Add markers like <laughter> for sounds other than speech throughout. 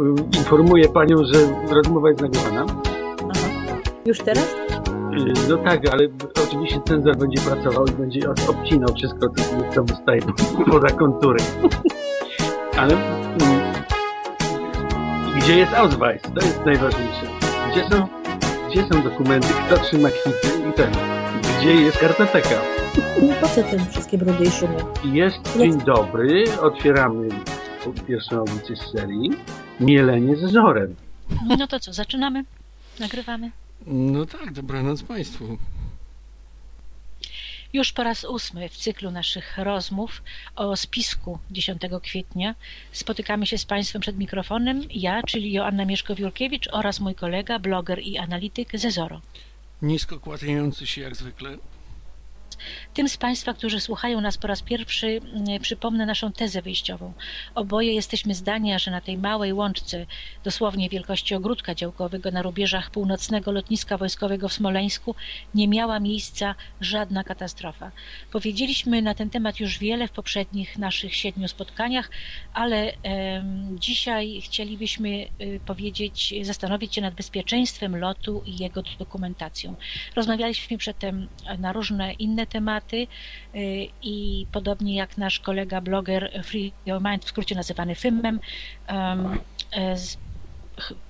y, informuję panią, że rozmowa jest nagrywana. Aha. Już teraz? Y, No tak, ale oczywiście cenzor będzie pracował i będzie obcinał wszystko, co co dostaje poza kontury. Ale mm, gdzie jest Ausweis? To jest najważniejsze. Gdzie są, gdzie są dokumenty, kto trzyma kwity i ten. Gdzie jest kartoteka? No po co te wszystkie brudy i szumy? Jest dzień dobry, otwieramy pierwszą audycję z serii. Mielenie z żorem. No to co, zaczynamy? Nagrywamy? No tak, dobranoc Państwu. Już po raz ósmy w cyklu naszych rozmów o spisku 10 kwietnia spotykamy się z Państwem przed mikrofonem. Ja, czyli Joanna Mieszko-Wiórkiewicz oraz mój kolega, bloger i analityk Zezoro. Nisko kłaniający się jak zwykle. Tym z Państwa, którzy słuchają nas po raz pierwszy, mm, przypomnę naszą tezę wyjściową. Oboje jesteśmy zdania, że na tej małej łączce, dosłownie wielkości ogródka działkowego na rubieżach północnego lotniska wojskowego w Smoleńsku, nie miała miejsca żadna katastrofa. Powiedzieliśmy na ten temat już wiele w poprzednich naszych siedmiu spotkaniach, ale em, dzisiaj chcielibyśmy y, powiedzieć, zastanowić się nad bezpieczeństwem lotu i jego dokumentacją. Rozmawialiśmy przedtem na różne inne tematy y, i podobnie jak nasz kolega bloger Free Your Mind, w skrócie nazywany FIMem, em, e,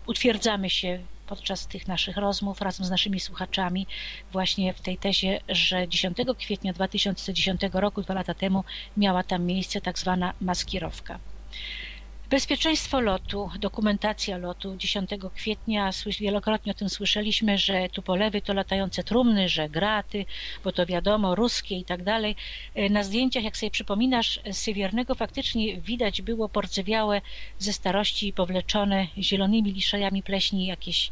utwierdzamy się podczas tych naszych rozmów razem z naszymi słuchaczami właśnie w tej tezie, że 10 kwietnia 2010 roku, dwa lata temu, miała tam miejsce tak zwana maskirowka. Bezpieczeństwo lotu, dokumentacja lotu 10 kwietnia, wielokrotnie o tym słyszeliśmy, że tupolewy to latające trumny, że graty, bo to wiadomo, ruskie i tak dalej. E, Na zdjęciach, jak sobie przypominasz, z Sywiernego faktycznie widać było porcewiałe ze starości powleczone zielonymi liszajami pleśni jakieś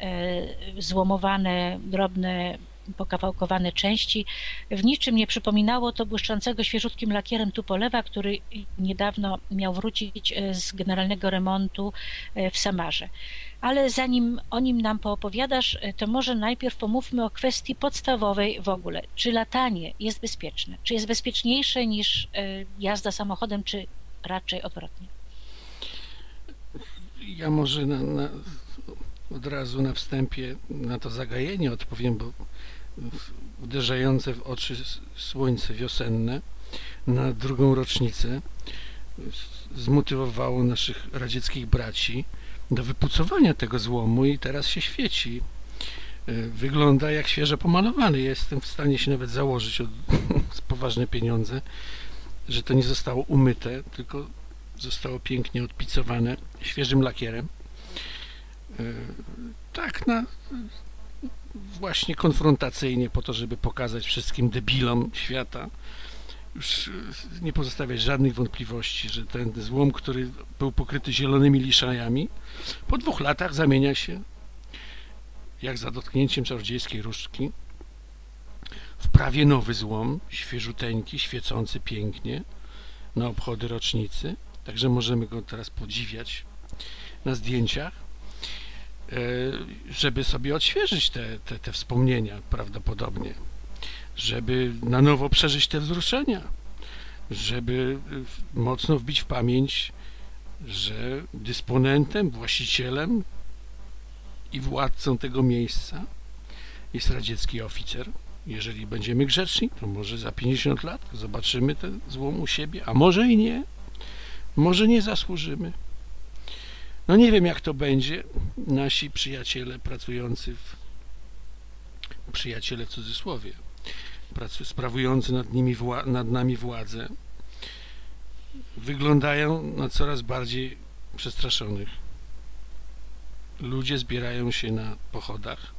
e, złomowane, drobne, pokawałkowane części. W niczym nie przypominało to błyszczącego świeżutkim lakierem Tupolewa, który niedawno miał wrócić e, z generalnego remontu e, w Samarze. Ale zanim o nim nam poopowiadasz, e, to może najpierw pomówmy o kwestii podstawowej w ogóle. Czy latanie jest bezpieczne? Czy jest bezpieczniejsze niż jazda samochodem, czy raczej odwrotnie? Ja może na, na, od razu na wstępie na to zagajenie odpowiem, bo uderzające w oczy słońce wiosenne na drugą rocznicę zmotywowało naszych radzieckich braci do wypucowania tego złomu i teraz się świeci. Y, Wygląda jak świeżo pomalowany. Jestem w stanie się nawet założyć od, <laughs> poważne pieniądze, że to nie zostało umyte, tylko zostało pięknie odpicowane świeżym lakierem. Y, Tak, na, właśnie konfrontacyjnie po to, żeby pokazać wszystkim debilom świata, już y, nie pozostawiać żadnych wątpliwości, że ten złom, który był pokryty zielonymi liszajami, po dwóch latach zamienia się, jak za dotknięciem czarodziejskiej różdżki, w prawie nowy złom, świeżuteńki, świecący pięknie na obchody rocznicy. Także możemy go teraz podziwiać na zdjęciach, e, żeby sobie odświeżyć te, te, te wspomnienia prawdopodobnie, żeby na nowo przeżyć te wzruszenia, żeby e, mocno wbić w pamięć, że dysponentem, właścicielem i władcą tego miejsca jest radziecki oficer. Jeżeli będziemy grzeczni, to może za 50 lat zobaczymy ten złom u siebie, a może i nie. Może nie zasłużymy. No nie wiem jak to będzie. Nasi przyjaciele pracujący w przyjaciele w cudzysłowie, pracy, sprawujący nad, nimi wła, nad nami władzę, wyglądają na coraz bardziej przestraszonych. Ludzie zbierają się na pochodach.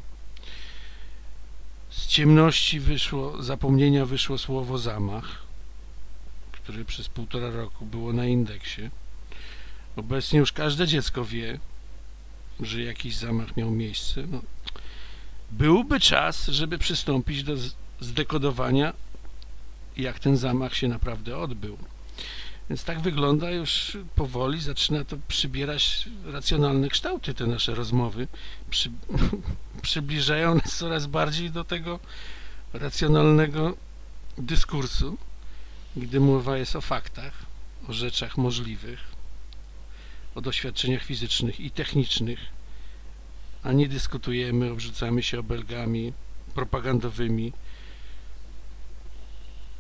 Z ciemności wyszło, zapomnienia wyszło słowo zamach, które przez półtora roku było na indeksie. Obecnie już każde dziecko wie, że jakiś zamach miał miejsce. No, byłby czas, żeby przystąpić do zdekodowania, jak ten zamach się naprawdę odbył. Więc tak wygląda już powoli, zaczyna to przybierać racjonalne kształty, te nasze rozmowy. Przy, <laughs> przybliżają nas coraz bardziej do tego racjonalnego dyskursu, gdy mowa jest o faktach, o rzeczach możliwych, o doświadczeniach fizycznych i technicznych, a nie dyskutujemy, obrzucamy się obelgami propagandowymi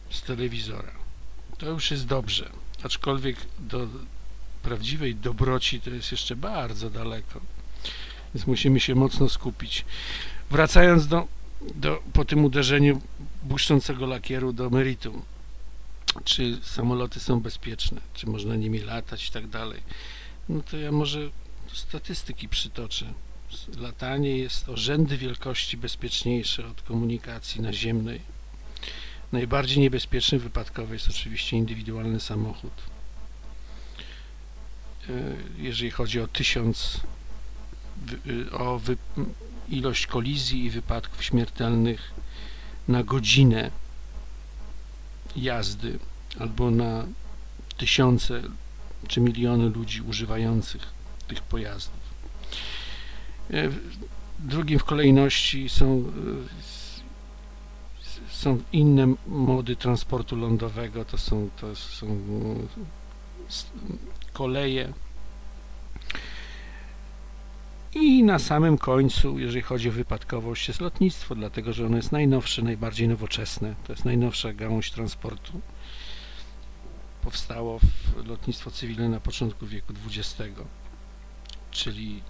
z telewizora. To już jest dobrze, aczkolwiek do prawdziwej dobroci to jest jeszcze bardzo daleko, więc musimy się mocno skupić. Wracając do, do po tym uderzeniu błyszczącego lakieru do meritum, czy samoloty są bezpieczne, czy można nimi latać i tak dalej, no to ja może statystyki przytoczę. Latanie jest o rzędy wielkości bezpieczniejsze od komunikacji naziemnej. Najbardziej niebezpieczny wypadkowy jest oczywiście indywidualny samochód. E, jeżeli chodzi o tysiąc, y, o wy, ilość kolizji i wypadków śmiertelnych na godzinę jazdy albo na tysiące czy miliony ludzi używających tych pojazdów. E, drugim w kolejności są, e, są inne mody transportu lądowego, to są, to są koleje. I na samym końcu, jeżeli chodzi o wypadkowość, jest lotnictwo, dlatego że ono jest najnowsze, najbardziej nowoczesne. To jest najnowsza gałąź transportu. Powstało w lotnictwo cywilne na początku wieku XX, czyli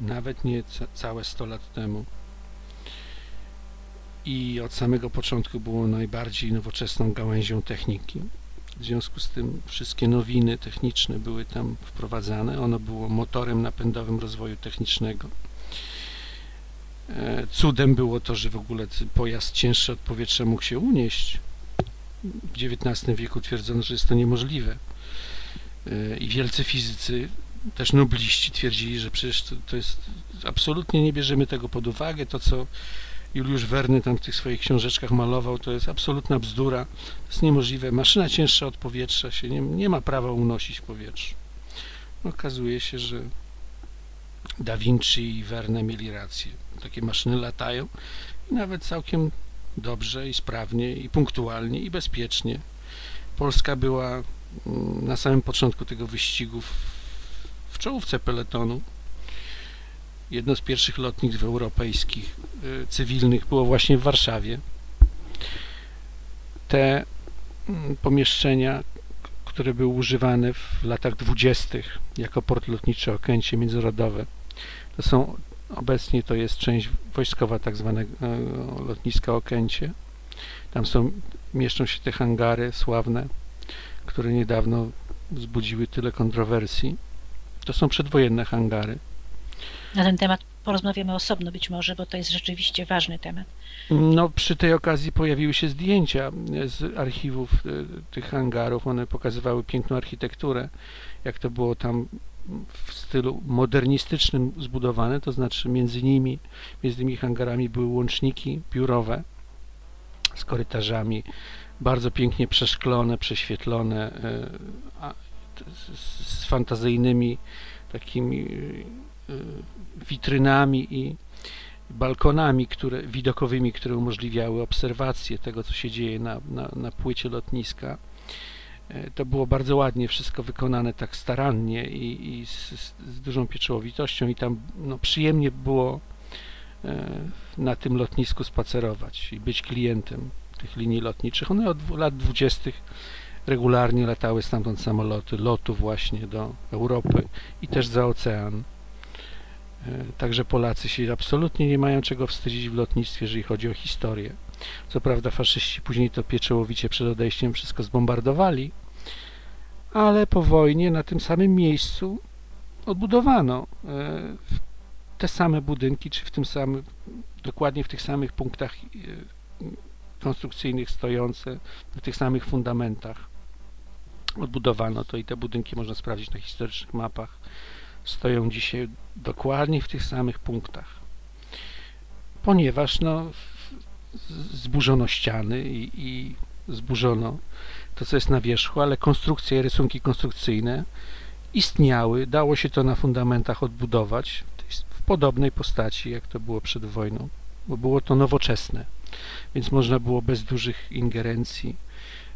nawet nie całe 100 lat temu. I od samego początku było najbardziej nowoczesną gałęzią techniki. W związku z tym wszystkie nowiny techniczne były tam wprowadzane. Ono było motorem napędowym rozwoju technicznego. E, cudem było to, że w ogóle pojazd cięższy od powietrza mógł się unieść. W XIX wieku twierdzono, że jest to niemożliwe. E, I wielcy fizycy, też nobliści twierdzili, że przecież to, to jest absolutnie nie bierzemy tego pod uwagę. To, co Juliusz Werny tam w tych swoich książeczkach malował, to jest absolutna bzdura, to jest niemożliwe. Maszyna cięższa od powietrza się nie, nie ma prawa unosić w powietrzu. Okazuje się, że Da Vinci i Verne mieli rację. Takie maszyny latają i nawet całkiem dobrze i sprawnie i punktualnie i bezpiecznie. Polska była mm, na samym początku tego wyścigu w czołówce peletonu jedno z pierwszych lotnisk europejskich y, cywilnych było właśnie w Warszawie. Te mm, pomieszczenia, które były używane w latach dwudziestych jako port lotniczy Okęcie Międzynarodowe, to są obecnie to jest część wojskowa tak zwanego lotniska Okęcie. Tam są, mieszczą się te hangary sławne, które niedawno wzbudziły tyle kontrowersji. To są przedwojenne hangary. Na ten temat porozmawiamy osobno być może, bo to jest rzeczywiście ważny temat. No, przy tej okazji pojawiły się zdjęcia z archiwów e, tych hangarów. One pokazywały piękną architekturę, jak to było tam w stylu modernistycznym zbudowane, to znaczy między nimi, między tymi hangarami były łączniki biurowe z korytarzami, bardzo pięknie przeszklone, prześwietlone, e, z fantazyjnymi takimi Y, witrynami i balkonami które, widokowymi, które umożliwiały obserwację tego, co się dzieje na, na, na płycie lotniska. E, to było bardzo ładnie wszystko wykonane tak starannie i, i z, z, dużą pieczołowitością i tam no, przyjemnie było e, na tym lotnisku spacerować i być klientem tych linii lotniczych. One od lat dwudziestych regularnie latały stamtąd samoloty lotu właśnie do Europy i też za ocean. E, także Polacy się absolutnie nie mają czego wstydzić w lotnictwie, jeżeli chodzi o historię. Co prawda faszyści później to pieczołowicie przed odejściem wszystko zbombardowali, ale po wojnie na tym samym miejscu odbudowano e, te same budynki, czy w tym samym, dokładnie w tych samych punktach e, konstrukcyjnych stojące, w tych samych fundamentach odbudowano to i te budynki można sprawdzić na historycznych mapach stoją dzisiaj dokładnie w tych samych punktach. Ponieważ no, zburzono ściany i, i zburzono to, co jest na wierzchu, ale konstrukcje rysunki konstrukcyjne istniały, dało się to na fundamentach odbudować w podobnej postaci, jak to było przed wojną, bo było to nowoczesne, więc można było bez dużych ingerencji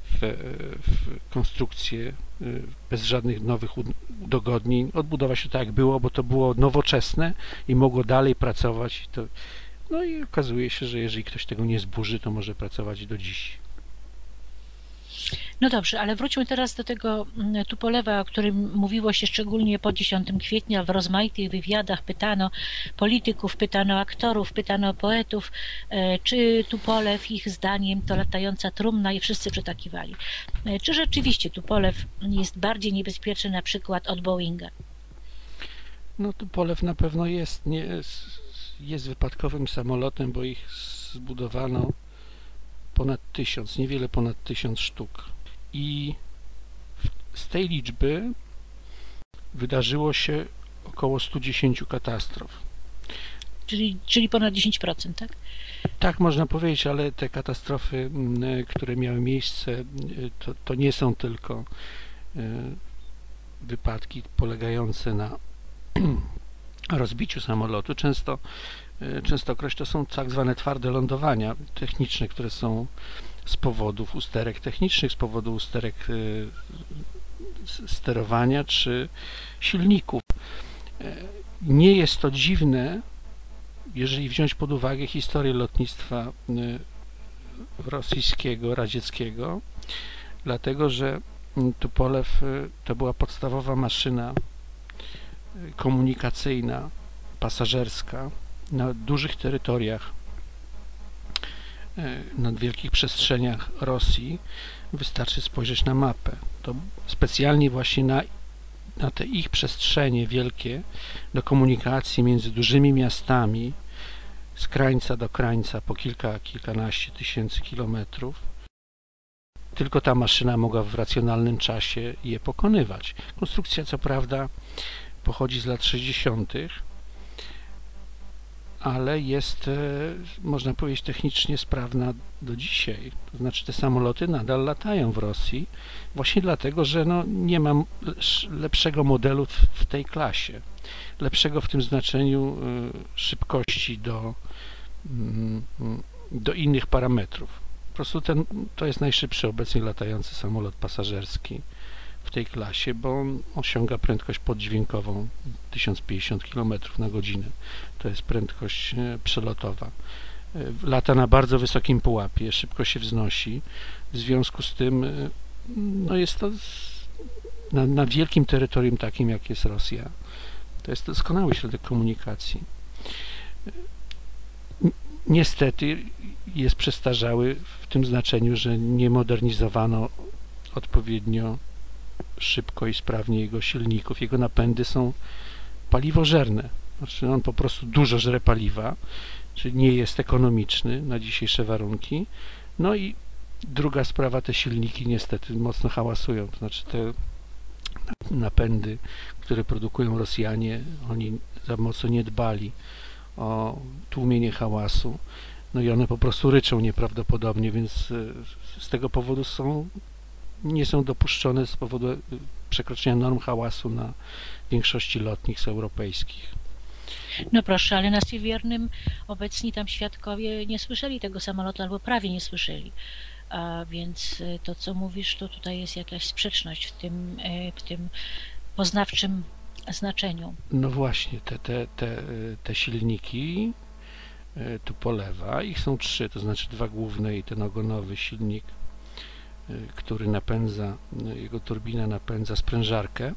w, w konstrukcję y, bez żadnych nowych udogodnień. Odbudowa się tak jak było, bo to było nowoczesne i mogło dalej pracować. To, no i okazuje się, że jeżeli ktoś tego nie zburzy, to może pracować do dziś. No dobrze, ale wróćmy teraz do tego mm, Tupolewa, o którym mówiło się szczególnie po 10 kwietnia. W rozmaitych wywiadach pytano polityków, pytano aktorów, pytano poetów, e, czy Tupolew ich zdaniem to latająca trumna i wszyscy przytakiwali. E, czy rzeczywiście Tupolew jest bardziej niebezpieczny na przykład od Boeinga? No Tupolew na pewno jest, nie, jest wypadkowym samolotem, bo ich zbudowano ponad tysiąc, niewiele ponad tysiąc sztuk i z tej liczby wydarzyło się około 110 katastrof. Czyli, czyli ponad 10%, tak? Tak można powiedzieć, ale te katastrofy, mm, które miały miejsce, y, to, to nie są tylko y, wypadki polegające na <clears throat> rozbiciu samolotu. Często, y, częstokroć to są tak zwane twarde lądowania techniczne, które są z powodów usterek technicznych, z powodu usterek y, sterowania czy silników. E, nie jest to dziwne, jeżeli wziąć pod uwagę historię lotnictwa rosyjskiego, radzieckiego, dlatego że Tupolew to była podstawowa maszyna komunikacyjna, pasażerska na dużych terytoriach E, na wielkich przestrzeniach Rosji wystarczy spojrzeć na mapę. To specjalnie właśnie na, na te ich przestrzenie wielkie do komunikacji między dużymi miastami z krańca do krańca po kilka, kilkanaście tysięcy kilometrów tylko ta maszyna mogła w racjonalnym czasie je pokonywać. Konstrukcja co prawda pochodzi z lat 60 ale jest, e, można powiedzieć, technicznie sprawna do dzisiaj. To znaczy te samoloty nadal latają w Rosji właśnie dlatego, że no, nie ma lepszego modelu w tej klasie. Lepszego w tym znaczeniu e, szybkości do, mm, do innych parametrów. Po prostu ten, to jest najszybszy obecnie latający samolot pasażerski w tej klasie, bo on osiąga prędkość poddźwiękową 1050 km na godzinę. To jest prędkość e, przelotowa. E, lata na bardzo wysokim pułapie, szybko się wznosi. W związku z tym e, no jest to na, na wielkim terytorium takim jak jest Rosja. To jest doskonały środek komunikacji. Niestety jest przestarzały w tym znaczeniu, że nie modernizowano odpowiednio szybko i sprawnie jego silników. Jego napędy są paliwożerne. Znaczy on po prostu dużo żre paliwa, czyli nie jest ekonomiczny na dzisiejsze warunki. No i druga sprawa, te silniki niestety mocno hałasują. To znaczy te napędy, które produkują Rosjanie, oni za mocno nie dbali o tłumienie hałasu. No i one po prostu ryczą nieprawdopodobnie, więc e, z tego powodu są nie są dopuszczone z powodu y, przekroczenia norm hałasu na większości lotnisk europejskich. No proszę, ale na Siewiernym obecni tam świadkowie nie słyszeli tego samolotu, albo prawie nie słyszeli. A więc y, to, co mówisz, to tutaj jest jakaś sprzeczność w tym, y, w tym poznawczym znaczeniu. No właśnie, te, te, te, te silniki tu polewa, ich są trzy, to znaczy dwa główne i ten ogonowy silnik który napędza, y, jego turbina napędza sprężarkę.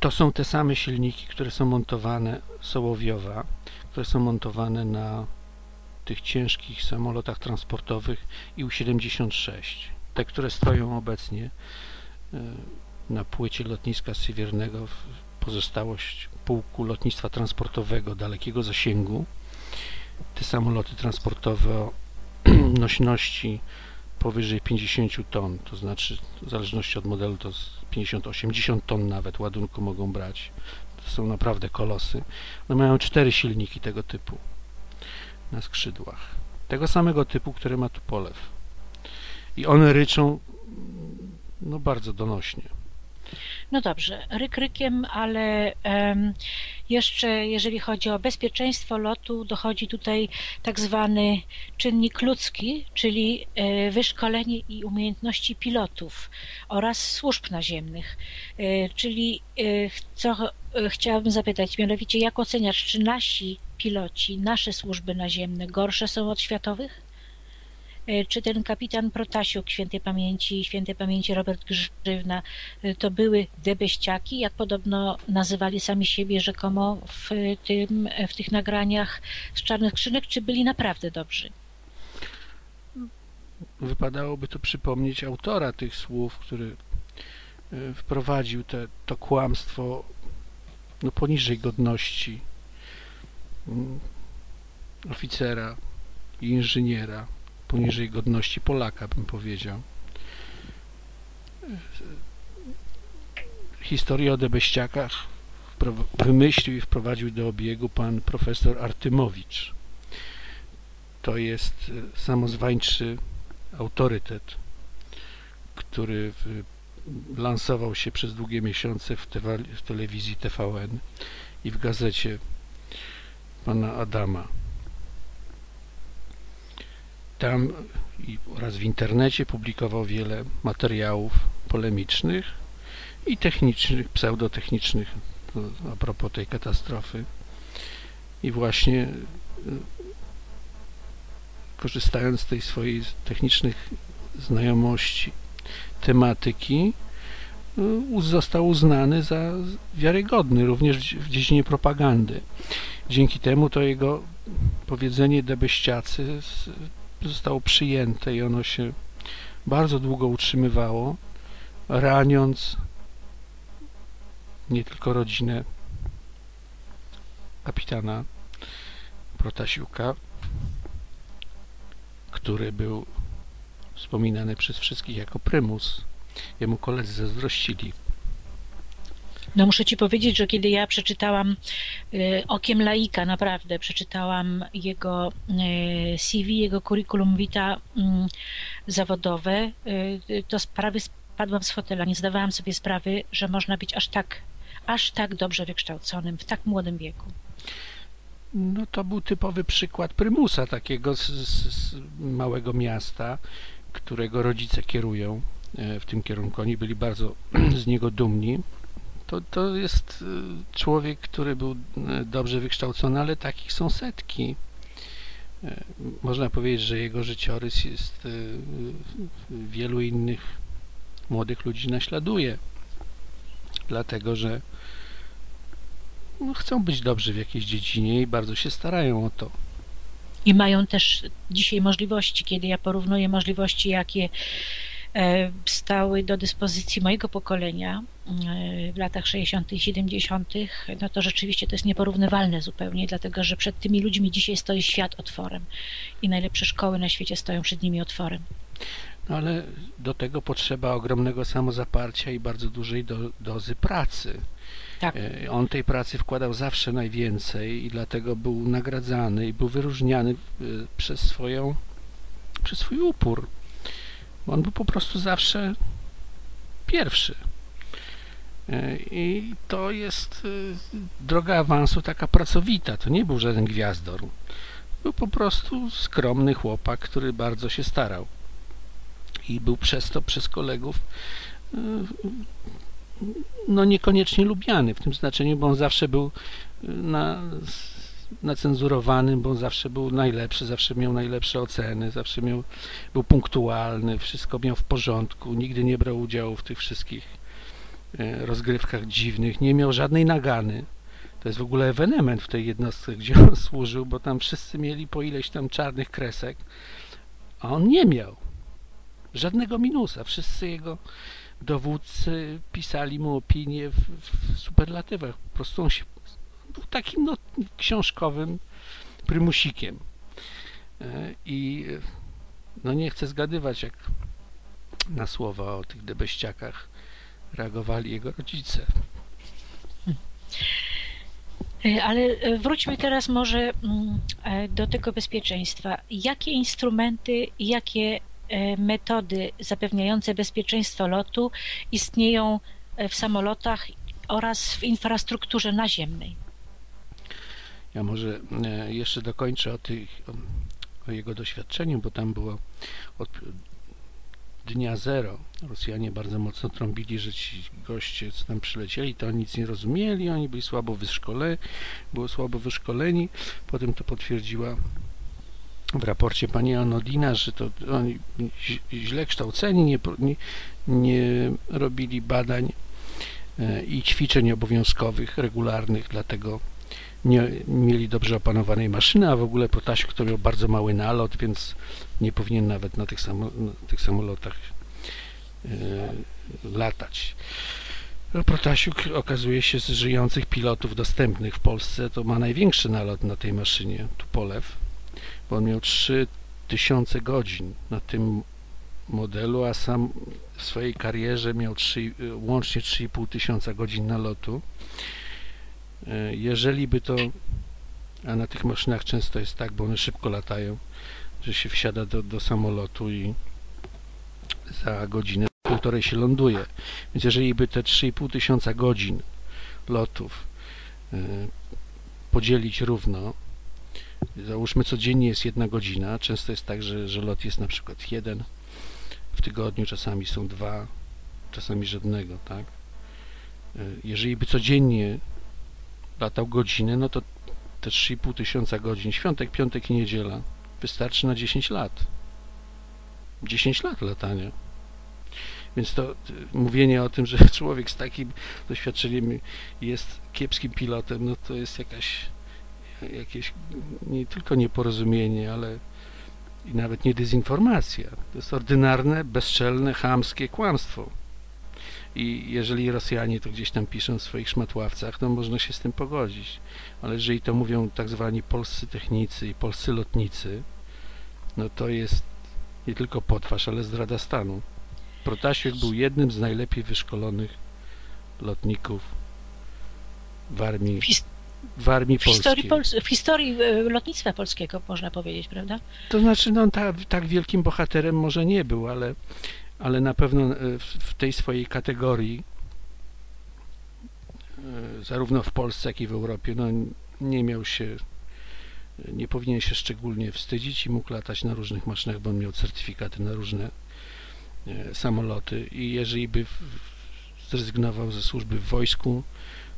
To są te same silniki, które są montowane, Sołowiowa, które są montowane na tych ciężkich samolotach transportowych IU-76. Te, które stoją obecnie y, na płycie lotniska Siewiernego, pozostałość pułku lotnictwa transportowego dalekiego zasięgu. Te samoloty transportowe <clears throat> nośności powyżej 50 ton, to znaczy w zależności od modelu to 50-80 ton nawet ładunku mogą brać. To są naprawdę kolosy. One mają cztery silniki tego typu na skrzydłach. Tego samego typu, który ma tu polew. I one ryczą no bardzo donośnie. No dobrze, ryk rykiem, ale em, jeszcze jeżeli chodzi o bezpieczeństwo lotu, dochodzi tutaj tak zwany czynnik ludzki, czyli e, wyszkolenie i umiejętności pilotów oraz służb naziemnych. E, czyli e, co chciałabym zapytać, mianowicie jak oceniasz, czy nasi piloci, nasze służby naziemne gorsze są od światowych? E, Czy ten kapitan Protasiuk, świętej pamięci, świętej pamięci Robert Grzywna, e, to były debeściaki, jak podobno nazywali sami siebie rzekomo w, tym, w tych nagraniach z czarnych skrzynek, czy byli naprawdę dobrzy? Wypadałoby tu przypomnieć autora tych słów, który e, wprowadził te, to kłamstwo no, poniżej godności mm, oficera i inżyniera, poniżej godności Polaka, bym powiedział. Historię o debeściakach wymyślił i wprowadził do obiegu pan profesor Artymowicz. To jest e, samozwańczy autorytet, który lansował się przez długie miesiące w, w telewizji TVN i w gazecie pana Adama. Tam oraz w internecie publikował wiele materiałów polemicznych i technicznych, pseudotechnicznych a propos tej katastrofy. I właśnie y, korzystając z tej swojej technicznych znajomości tematyki, y, został uznany za wiarygodny również w- dziedzinie propagandy. Dzięki temu to jego powiedzenie debeściacy zostało przyjęte i ono się bardzo długo utrzymywało, raniąc nie tylko rodzinę kapitana Protasiuka, który był wspominany przez wszystkich jako prymus. Jemu koledzy zazdrościli. No muszę ci powiedzieć, że kiedy ja przeczytałam y, okiem laika, naprawdę przeczytałam jego y, CV, jego curriculum vitae mm, zawodowe, y, to prawie spadłam z fotela. Nie zdawałam sobie sprawy, że można być aż tak, aż tak dobrze wykształconym w tak młodym wieku. No to był typowy przykład prymusa takiego z, z, z małego miasta, którego rodzice kierują e, w tym kierunku. Oni byli bardzo <clears throat> z niego dumni. To, to jest e, człowiek, który był e, dobrze wykształcony, ale takich są setki. E, Można powiedzieć, że jego życiorys jest wielu innych młodych ludzi naśladuje. Dlatego, że no, chcą być dobrzy w jakiejś dziedzinie i bardzo się starają o to. I mają też dzisiaj możliwości, kiedy ja porównuję możliwości, jakie e, stały do dyspozycji mojego pokolenia w latach 60. i 70., no to rzeczywiście to jest nieporównywalne zupełnie, dlatego że przed tymi ludźmi dzisiaj stoi świat otworem i najlepsze szkoły na świecie stoją przed nimi otworem. No, ale do tego potrzeba ogromnego samozaparcia i bardzo dużej do, dozy pracy. Tak. E, On tej pracy wkładał zawsze najwięcej i dlatego był nagradzany i był wyróżniany e, przez swoją, przez swój upór. On był po prostu zawsze pierwszy. I to jest e, droga awansu taka pracowita. To nie był żaden gwiazdor. Był po prostu skromny chłopak, który bardzo się starał. I był przez to przez kolegów e, no niekoniecznie lubiany w tym znaczeniu, bo on zawsze był na, nacenzurowany, bo on zawsze był najlepszy, zawsze miał najlepsze oceny, zawsze miał, był punktualny, wszystko miał w porządku, nigdy nie brał udziału w tych wszystkich rozgrywkach dziwnych, nie miał żadnej nagany. To jest w ogóle ewenement w tej jednostce, <laughs> gdzie on służył, bo tam wszyscy mieli po ileś tam czarnych kresek, a on nie miał żadnego minusa. Wszyscy jego dowódcy pisali mu opinie w, w superlatywach. Po prostu on się, był takim no, książkowym prymusikiem. E, I no nie chcę zgadywać, jak na słowa o tych debeściakach reagowali jego rodzice. E, Ale e, wróćmy teraz może mm, e, do tego bezpieczeństwa. Jakie instrumenty, jakie metody zapewniające bezpieczeństwo lotu istnieją w samolotach oraz w infrastrukturze naziemnej. Ja może jeszcze dokończę o, tych, o jego doświadczeniu, bo tam było od dnia zero. Rosjanie bardzo mocno trąbili, że ci goście, co tam przylecieli, to nic nie rozumieli, oni byli słabo wyszkoleni, było słabo wyszkoleni. Potem to potwierdziła w raporcie pani Anodina, że to oni źle kształceni, nie, nie, nie robili badań e, i ćwiczeń obowiązkowych, regularnych, dlatego nie mieli dobrze opanowanej maszyny, a w ogóle Protasiuk to miał bardzo mały nalot, więc nie powinien nawet na tych, na tych samolotach yy, latać. No, Protasiuk okazuje się z żyjących pilotów dostępnych w Polsce to ma największy nalot na tej maszynie, Tupolew, bo on miał 3000 godzin na tym modelu, a sam w swojej karierze miał 3, łącznie 3,5 tysiąca godzin nalotu. E, jeżeli by to, a na tych maszynach często jest tak, bo one szybko latają, że się wsiada do, do samolotu i za godzinę, półtorej się ląduje. Więc jeżeli by te 3,5 tysiąca godzin lotów e, podzielić równo, załóżmy codziennie jest jedna godzina, często jest tak, że, że lot jest na przykład jeden w tygodniu, czasami są dwa, czasami żadnego, tak? E, jeżeli by codziennie latał godziny, no to te 3,5 tysiąca godzin, świątek, piątek i niedziela, wystarczy na 10 lat. 10 lat latania. Więc to mówienie o tym, że <laughs> człowiek z takim doświadczeniem jest kiepskim pilotem, no to jest jakaś jakieś nie tylko nieporozumienie, ale i nawet nie dezinformacja. To jest ordynarne, bezczelne, chamskie kłamstwo i jeżeli Rosjanie to gdzieś tam piszą w swoich szmatławcach, to można się z tym pogodzić. Ale jeżeli to mówią tak zwani polscy technicy i polscy lotnicy, no to jest nie tylko potwarz, ale zdrada stanu. Protasiuk był jednym z najlepiej wyszkolonych lotników w armii, w armii w historii, polskiej. w historii e, lotnictwa polskiego, można powiedzieć, prawda? To znaczy, no tak, tak wielkim bohaterem może nie był, ale ale na pewno e, w tej swojej kategorii e, zarówno w Polsce, jak i w Europie no, nie miał się nie powinien się szczególnie wstydzić i mógł latać na różnych maszynach, bo on miał certyfikaty na różne e, samoloty i jeżeli by zrezygnował ze służby w wojsku,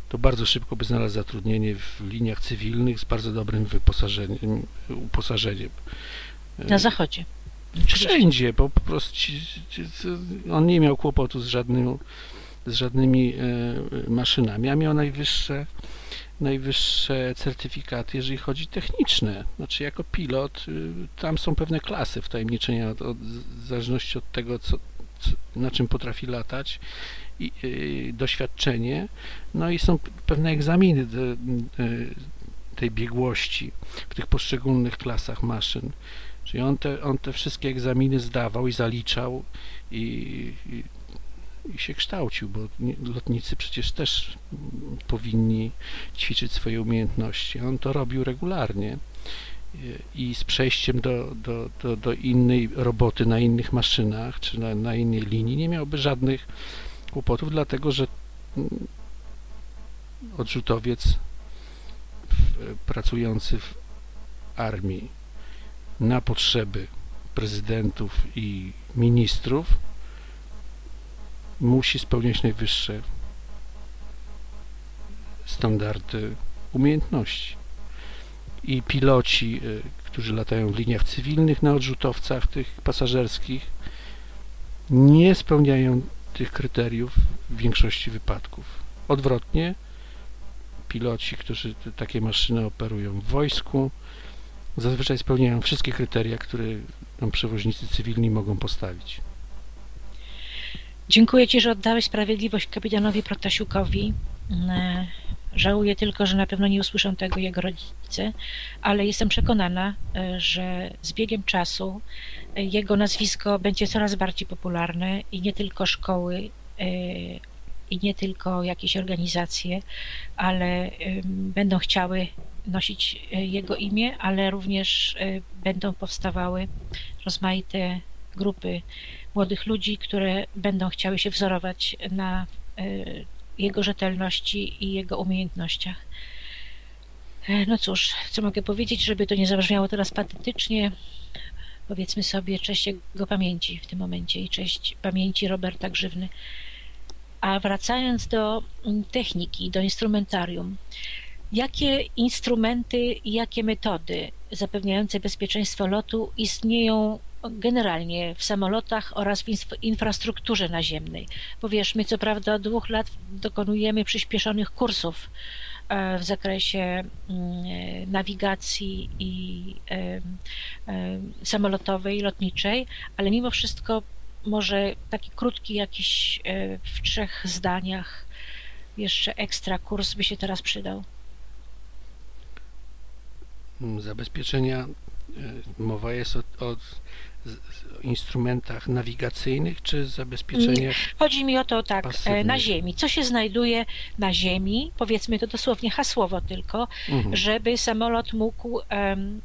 to bardzo szybko by znalazł zatrudnienie w liniach cywilnych z bardzo dobrym wyposażeniem, uposażeniem. Na zachodzie. Wszędzie, bo po prostu on nie miał kłopotu z, żadnym, z żadnymi e, maszynami, a miał najwyższe, najwyższe certyfikaty, jeżeli chodzi techniczne. Znaczy jako pilot, y, tam są pewne klasy wtajemniczenia od, od, w zależności od tego, co, co, na czym potrafi latać i y, doświadczenie, no i są pewne egzaminy do, y, tej biegłości w tych poszczególnych klasach maszyn. Czyli on te, on te wszystkie egzaminy zdawał i zaliczał i, i, i się kształcił, bo lotnicy przecież też powinni ćwiczyć swoje umiejętności. On to robił regularnie i z przejściem do, do, do, do innej roboty na innych maszynach czy na, na innej linii nie miałby żadnych kłopotów, dlatego że odrzutowiec pracujący w armii na potrzeby prezydentów i ministrów musi spełniać najwyższe standardy umiejętności. I piloci, y, którzy latają w liniach cywilnych na odrzutowcach tych pasażerskich, nie spełniają tych kryteriów w większości wypadków. Odwrotnie, piloci, którzy takie maszyny operują w wojsku, zazwyczaj spełniają wszystkie kryteria, które nam przewoźnicy cywilni mogą postawić. Dziękuję Ci, że oddałeś sprawiedliwość kapitanowi Protasiukowi. E, żałuję tylko, że na pewno nie usłyszą tego jego rodzice, ale jestem przekonana, e, że z biegiem czasu e, jego nazwisko będzie coraz bardziej popularne i nie tylko szkoły i nie tylko jakieś organizacje, ale będą chciały nosić e, jego imię, ale również e, będą powstawały rozmaite grupy młodych ludzi, które będą chciały się wzorować na jego rzetelności i jego umiejętnościach. No cóż, co mogę powiedzieć, żeby to nie zabrzmiało teraz patetycznie, powiedzmy sobie cześć jego pamięci w tym momencie i cześć pamięci Roberta Grzywny. A wracając do mm, techniki, do instrumentarium, jakie instrumenty i jakie metody zapewniające bezpieczeństwo lotu istnieją generalnie w samolotach oraz w infrastrukturze naziemnej? Bo my co prawda od dwóch lat dokonujemy przyspieszonych kursów e, w zakresie mm, nawigacji i e, e, samolotowej, lotniczej, ale mimo wszystko może taki krótki jakiś w trzech zdaniach jeszcze ekstra kurs by się teraz przydał. Mm, zabezpieczenia e, mowa jest o, o instrumentach nawigacyjnych czy zabezpieczeniach? Chodzi mi o to tak, e, pasywnych? na ziemi. Co się znajduje na ziemi, powiedzmy to dosłownie hasłowo tylko, Mhm. żeby samolot mógł em,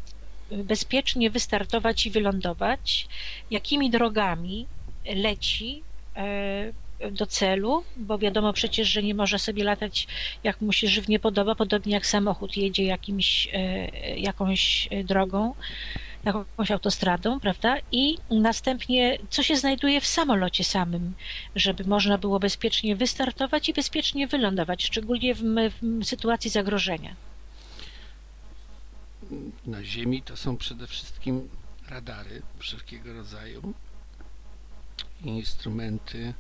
bezpiecznie wystartować i wylądować, jakimi drogami leci e, do celu, bo wiadomo przecież, że nie może sobie latać jak mu się żywnie podoba, podobnie jak samochód jedzie jakimś, e, jakąś drogą, jakąś autostradą, prawda? I następnie, co się znajduje w samolocie samym, żeby można było bezpiecznie wystartować i bezpiecznie wylądować, szczególnie w, w sytuacji zagrożenia. Na ziemi to są przede wszystkim radary wszelkiego rodzaju, instrumenty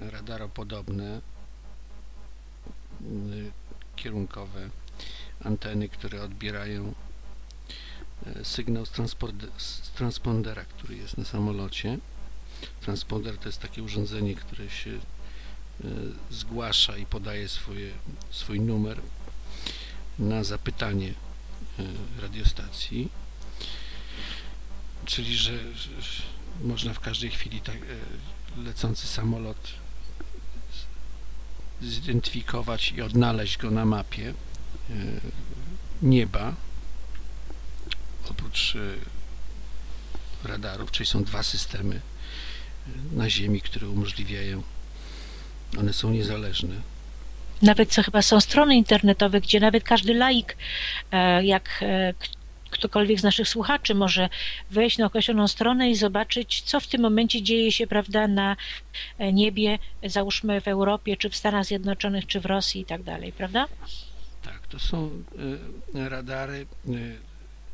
radaropodobne, y, kierunkowe, anteny, które odbierają y, sygnał z, z transpondera, który jest na samolocie. Transponder to jest takie urządzenie, które się y, zgłasza i podaje swoje, swój numer na zapytanie y, radiostacji. Czyli, że, można w każdej chwili tak, lecący samolot zidentyfikować i odnaleźć go na mapie e, nieba. Oprócz e, radarów, czyli są dwa systemy e, na Ziemi, które umożliwiają, one są niezależne. Nawet co chyba są strony internetowe, gdzie nawet każdy laik, jak ktokolwiek z naszych słuchaczy może wejść na określoną stronę i zobaczyć, co w tym momencie dzieje się, prawda, na e, niebie, załóżmy w Europie, czy w Stanach Zjednoczonych, czy w Rosji i tak dalej, prawda? Tak, to są e, radary,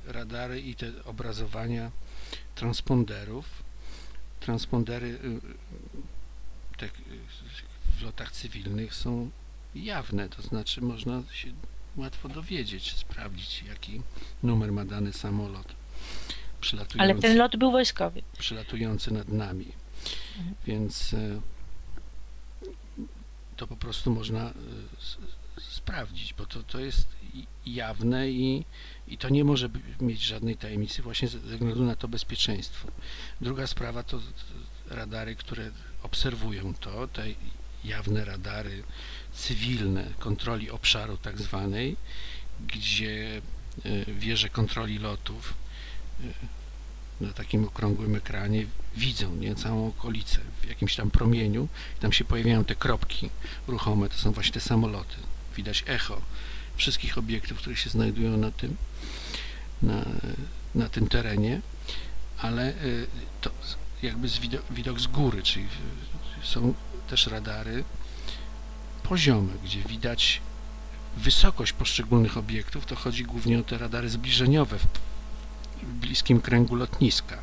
e, radary i te obrazowania transponderów. Transpondery te, w lotach cywilnych są jawne, to znaczy można się łatwo dowiedzieć, sprawdzić jaki numer ma dany samolot przylatujący, Ale ten lot był wojskowy. przylatujący nad nami. Mhm. Więc e, to po prostu można e, sprawdzić, bo to, to jest jawne i, i to nie może mieć żadnej tajemnicy właśnie ze względu na to bezpieczeństwo. Druga sprawa to to radary, które obserwują to, te jawne radary cywilne kontroli obszaru tak zwanej, gdzie e, wieże kontroli lotów e, na takim okrągłym ekranie widzą nie, całą okolicę w jakimś tam promieniu i tam się pojawiają te kropki ruchome, to są właśnie te samoloty. Widać echo wszystkich obiektów, które się znajdują na tym na, na tym terenie, ale y, to jakby z widok, widok z góry, czyli są też radary poziome, gdzie widać wysokość poszczególnych obiektów, to chodzi głównie o te radary zbliżeniowe w, bliskim kręgu lotniska,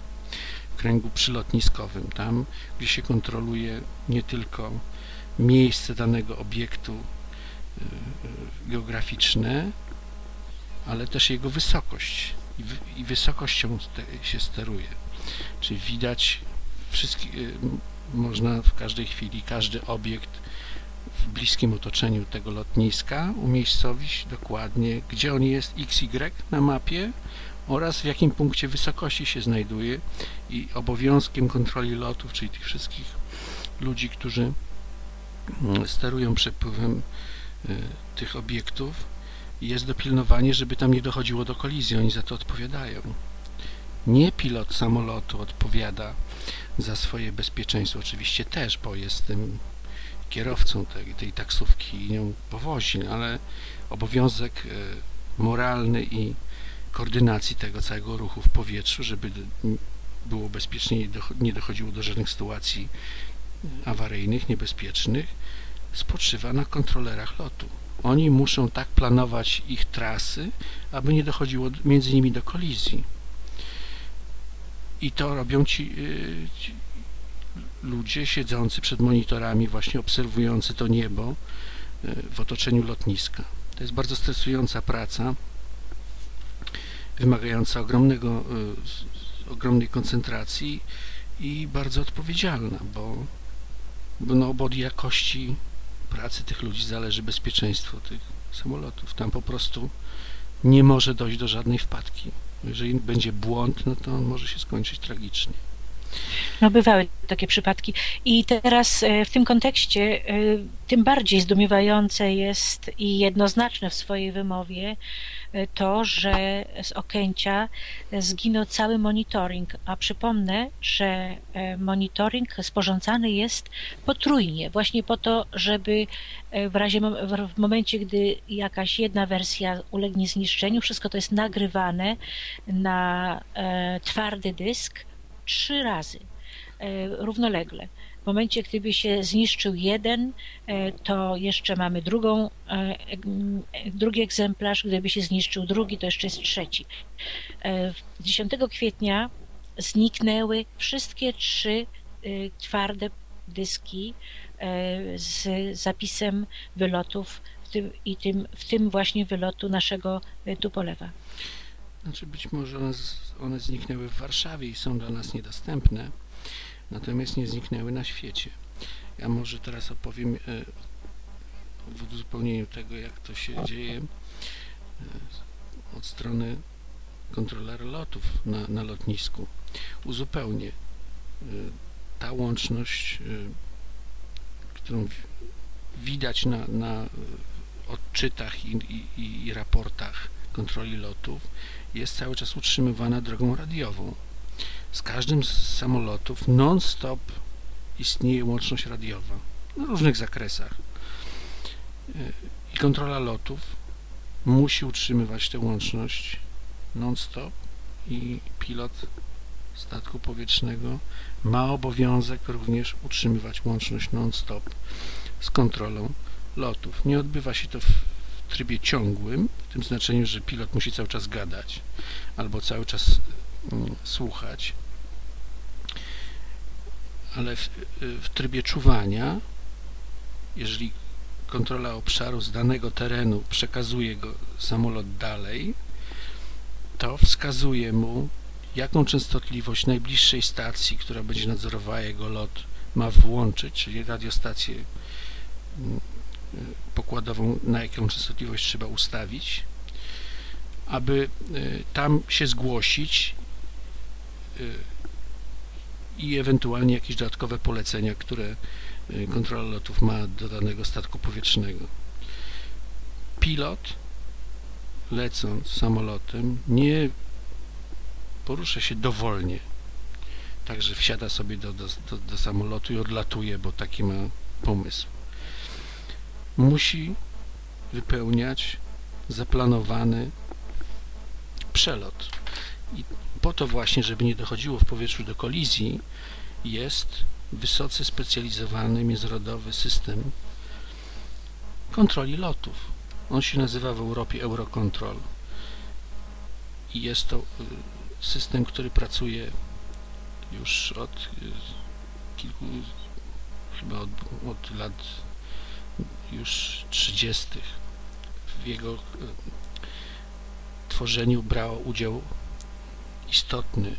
w kręgu przylotniskowym, tam gdzie się kontroluje nie tylko miejsce danego obiektu y, y, geograficzne, ale też jego wysokość i, wy, i wysokością się steruje. Czyli widać wszystkie, y, można w każdej chwili każdy obiekt w bliskim otoczeniu tego lotniska umiejscowić dokładnie, gdzie on jest XY na mapie oraz w jakim punkcie wysokości się znajduje i obowiązkiem kontroli lotów, czyli tych wszystkich ludzi, którzy mm, sterują przepływem y, tych obiektów jest dopilnowanie, żeby tam nie dochodziło do kolizji. Oni za to odpowiadają. Nie pilot samolotu odpowiada za swoje bezpieczeństwo. Oczywiście też, bo jest tym kierowcą tej, tej taksówki i nią powozi, no ale obowiązek e, moralny i koordynacji tego całego ruchu w powietrzu, żeby było bezpiecznie i nie dochodziło do żadnych sytuacji awaryjnych, niebezpiecznych, spoczywa na kontrolerach lotu. Oni muszą tak planować ich trasy, aby nie dochodziło między nimi do kolizji. I to robią ci, y, ci ludzie siedzący przed monitorami, właśnie obserwujący to niebo y, w otoczeniu lotniska. To jest bardzo stresująca praca, wymagająca ogromnego, y, ogromnej koncentracji i bardzo odpowiedzialna, bo, no, bo od jakości pracy tych ludzi zależy bezpieczeństwo tych samolotów. Tam po prostu nie może dojść do żadnej wpadki. Jeżeli będzie błąd, no to może się skończyć tragicznie. No bywały takie przypadki. I teraz e, w tym kontekście e, tym bardziej zdumiewające jest i jednoznaczne w swojej wymowie e, to, że z Okęcia zginął cały monitoring, a przypomnę, że monitoring sporządzany jest potrójnie, właśnie po to, żeby w razie w momencie, gdy jakaś jedna wersja ulegnie zniszczeniu, wszystko to jest nagrywane na twardy dysk trzy razy e, równolegle. W momencie, gdyby się zniszczył jeden, e, to jeszcze mamy drugą, e, drugi egzemplarz. Gdyby się zniszczył drugi, to jeszcze jest trzeci. 10 kwietnia zniknęły wszystkie trzy twarde dyski z zapisem wylotów w tym, i tym, w tym właśnie wylotu naszego Tupolewa. Znaczy być może one, one zniknęły w Warszawie i są dla nas niedostępne, natomiast nie zniknęły na świecie. Ja może teraz opowiem e, w uzupełnieniu tego, jak to się dzieje e, od strony kontrolera lotów na, na lotnisku. Uzupełnię. E, ta łączność, którą widać na, na odczytach i, i, i raportach kontroli lotów, jest cały czas utrzymywana drogą radiową. Z każdym z samolotów non-stop istnieje łączność radiowa na różnych zakresach. I kontrola lotów musi utrzymywać tę łączność non-stop i pilot statku powietrznego ma obowiązek również utrzymywać łączność non-stop z kontrolą lotów. Nie odbywa się to w trybie ciągłym, w tym znaczeniu, że pilot musi cały czas gadać albo cały czas mm, słuchać, ale w, w trybie czuwania, jeżeli kontrola obszaru z danego terenu przekazuje go samolot dalej, to wskazuje mu, jaką częstotliwość najbliższej stacji, która będzie nadzorowała jego lot, ma włączyć, czyli radiostację mm, pokładową, na jaką częstotliwość trzeba ustawić, aby y, tam się zgłosić y, i ewentualnie jakieś dodatkowe polecenia, które y, kontrola lotów ma do danego statku powietrznego. Pilot lecąc samolotem nie porusza się dowolnie, także wsiada sobie do, do, do samolotu i odlatuje, bo taki ma pomysł musi wypełniać zaplanowany przelot. I po to właśnie, żeby nie dochodziło w powietrzu do kolizji, jest wysoce specjalizowany międzynarodowy system kontroli lotów. On się nazywa w Europie Eurocontrol i jest to y, system, który pracuje już od y, kilku, chyba od, od lat już 30. W jego e, tworzeniu brała udział istotny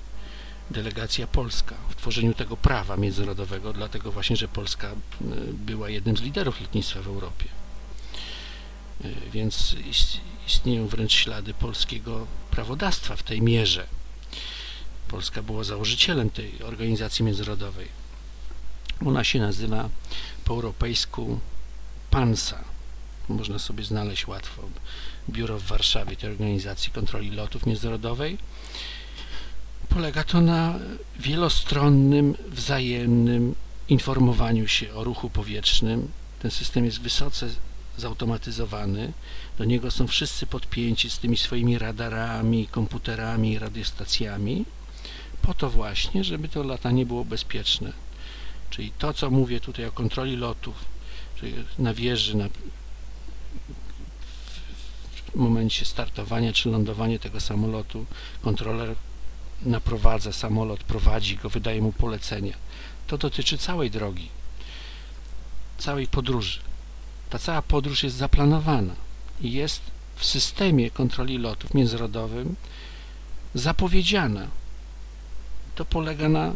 delegacja polska w tworzeniu tego prawa międzynarodowego, dlatego właśnie, że Polska e, była jednym z liderów lotnictwa w Europie. E, więc istnieją wręcz ślady polskiego prawodawstwa w tej mierze. Polska była założycielem tej organizacji międzynarodowej. Ona się nazywa po europejsku PANSA. Można sobie znaleźć łatwo biuro w Warszawie tej organizacji kontroli lotów międzynarodowej. Polega to na wielostronnym, wzajemnym informowaniu się o ruchu powietrznym Ten system jest wysoce zautomatyzowany. Do niego są wszyscy podpięci z tymi swoimi radarami, komputerami, radiostacjami, po to właśnie, żeby to latanie było bezpieczne. Czyli to, co mówię tutaj o kontroli lotów, na wieży, na, w momencie startowania czy lądowania tego samolotu, kontroler naprowadza samolot, prowadzi go, wydaje mu polecenia. To dotyczy całej drogi, całej podróży. Ta cała podróż jest zaplanowana i jest w systemie kontroli lotów międzynarodowym zapowiedziana. To polega na